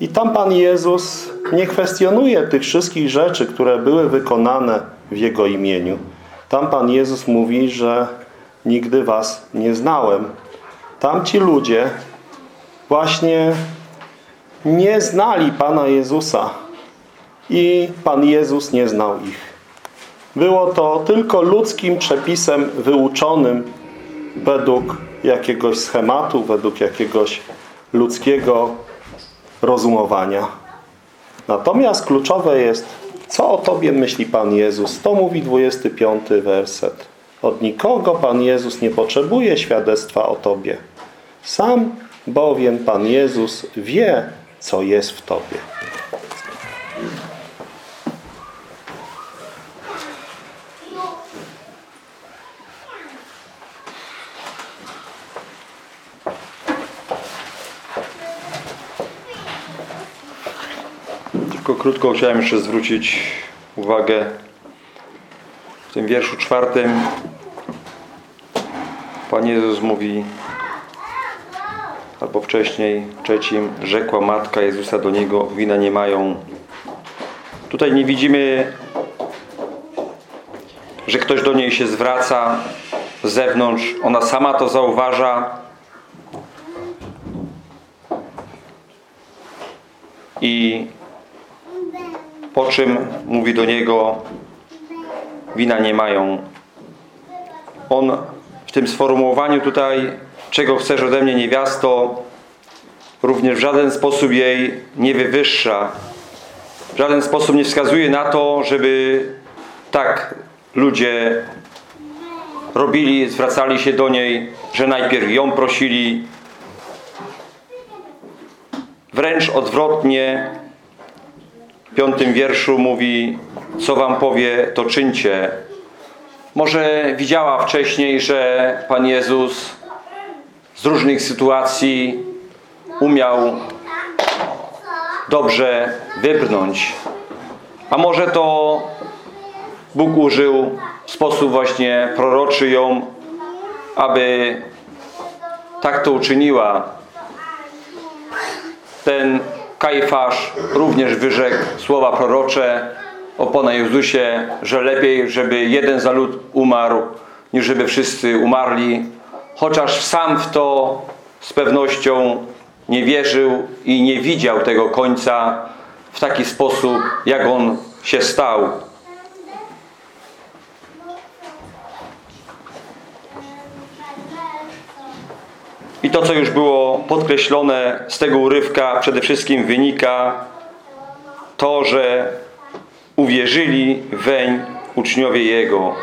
I tam Pan Jezus nie kwestionuje tych wszystkich rzeczy, które były wykonane w Jego imieniu. Tam Pan Jezus mówi, że nigdy Was nie znałem. Tamci ludzie właśnie nie znali Pana Jezusa i Pan Jezus nie znał ich. Było to tylko ludzkim przepisem wyuczonym według jakiegoś schematu, według jakiegoś ludzkiego rozumowania. Natomiast kluczowe jest, co o Tobie myśli Pan Jezus. To mówi 25 werset. Od nikogo Pan Jezus nie potrzebuje świadectwa o Tobie. Sam bowiem Pan Jezus wie, co jest w Tobie. Krótko chciałem jeszcze zwrócić uwagę w tym wierszu czwartym. Pan Jezus mówi albo wcześniej, trzecim rzekła matka Jezusa do Niego wina nie mają. Tutaj nie widzimy że ktoś do niej się zwraca z zewnątrz. Ona sama to zauważa. I po czym mówi do niego wina nie mają. On w tym sformułowaniu tutaj czego chcesz ode mnie niewiasto również w żaden sposób jej nie wywyższa. W żaden sposób nie wskazuje na to, żeby tak ludzie robili, zwracali się do niej, że najpierw ją prosili. Wręcz odwrotnie piątym wierszu mówi co wam powie, to czyńcie. Może widziała wcześniej, że Pan Jezus z różnych sytuacji umiał dobrze wybrnąć. A może to Bóg użył w sposób właśnie proroczy ją, aby tak to uczyniła. Ten Kajfasz również wyrzekł słowa prorocze o Pana Jezusie, że lepiej, żeby jeden za lud umarł, niż żeby wszyscy umarli. Chociaż sam w to z pewnością nie wierzył i nie widział tego końca w taki sposób, jak on się stał. I to, co już było podkreślone z tego urywka, przede wszystkim wynika to, że uwierzyli weń uczniowie Jego.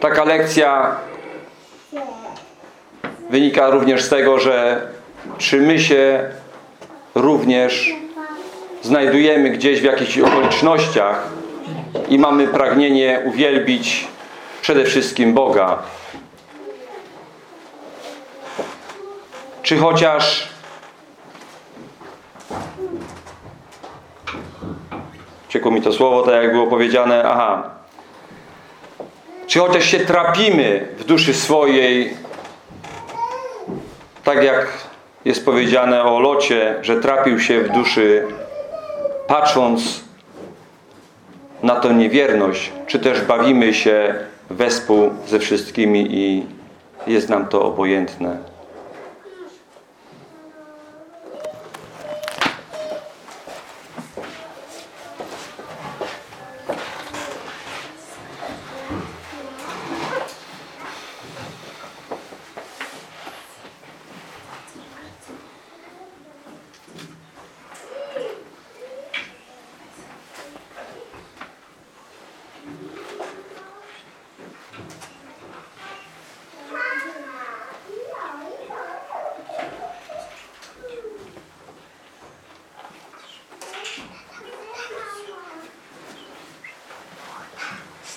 taka lekcja wynika również z tego, że czy my się również znajdujemy gdzieś w jakichś okolicznościach i mamy pragnienie uwielbić przede wszystkim Boga. Czy chociaż Ciekło mi to słowo, tak jak było powiedziane. Aha. Czy chociaż się trapimy w duszy swojej, tak jak jest powiedziane o Locie, że trapił się w duszy, patrząc na tę niewierność, czy też bawimy się wespół ze wszystkimi i jest nam to obojętne.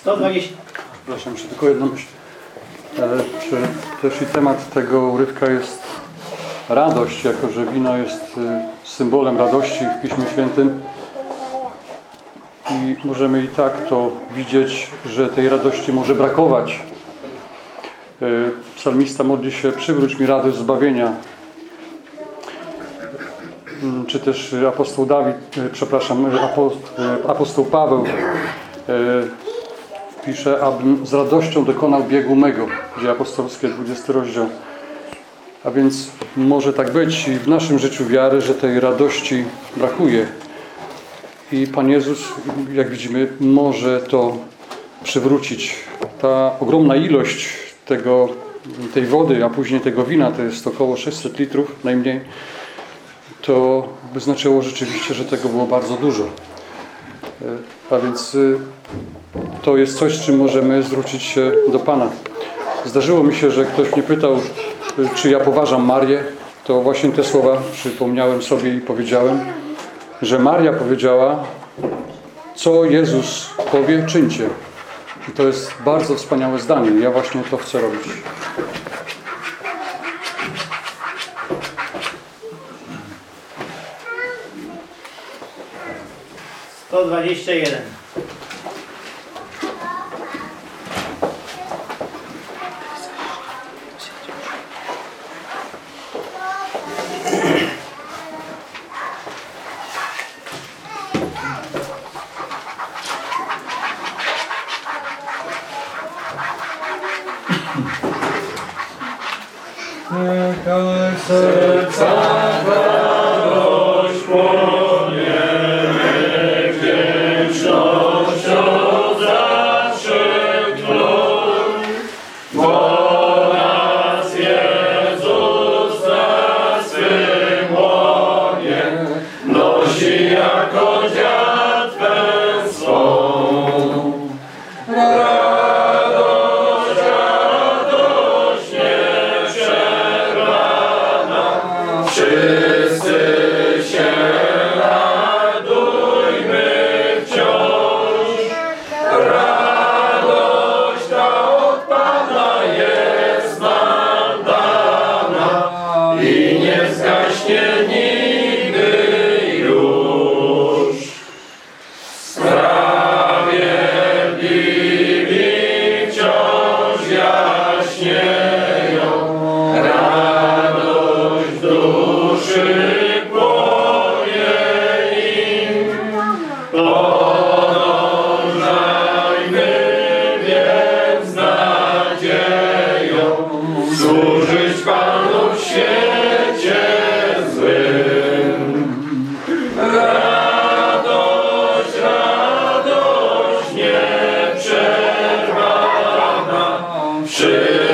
Sto dwadzieścia. Przepraszam, jeszcze tylko jedną myśl. Czy też i temat tego urywka jest radość, jako że wino jest e, symbolem radości w Piśmie Świętym. I możemy i tak to widzieć, że tej radości może brakować. E, Psalmista modli się, przywróć mi radość zbawienia. Mm, Czy też apostoł Dawid, e, przepraszam, apo- apostoł Paweł pisze, abym z radością dokonał biegu mego. Dzieje apostolskie, 20 rozdział. A więc może tak być i w naszym życiu wiary, że tej radości brakuje. I Pan Jezus, jak widzimy, może to przywrócić. Ta ogromna ilość tego, tej wody, a później tego wina, to jest około 600 litrów najmniej, to by znaczyło rzeczywiście, że tego było bardzo dużo. A więc y, to jest coś, z czym możemy zwrócić się do Pana. Zdarzyło mi się, że ktoś mnie pytał, y, czy ja poważam Marię. To właśnie te słowa przypomniałem sobie i powiedziałem, że Maria powiedziała, co Jezus powie, czyńcie. I to jest bardzo wspaniałe zdanie. Ja właśnie to chcę robić. 121. Shh.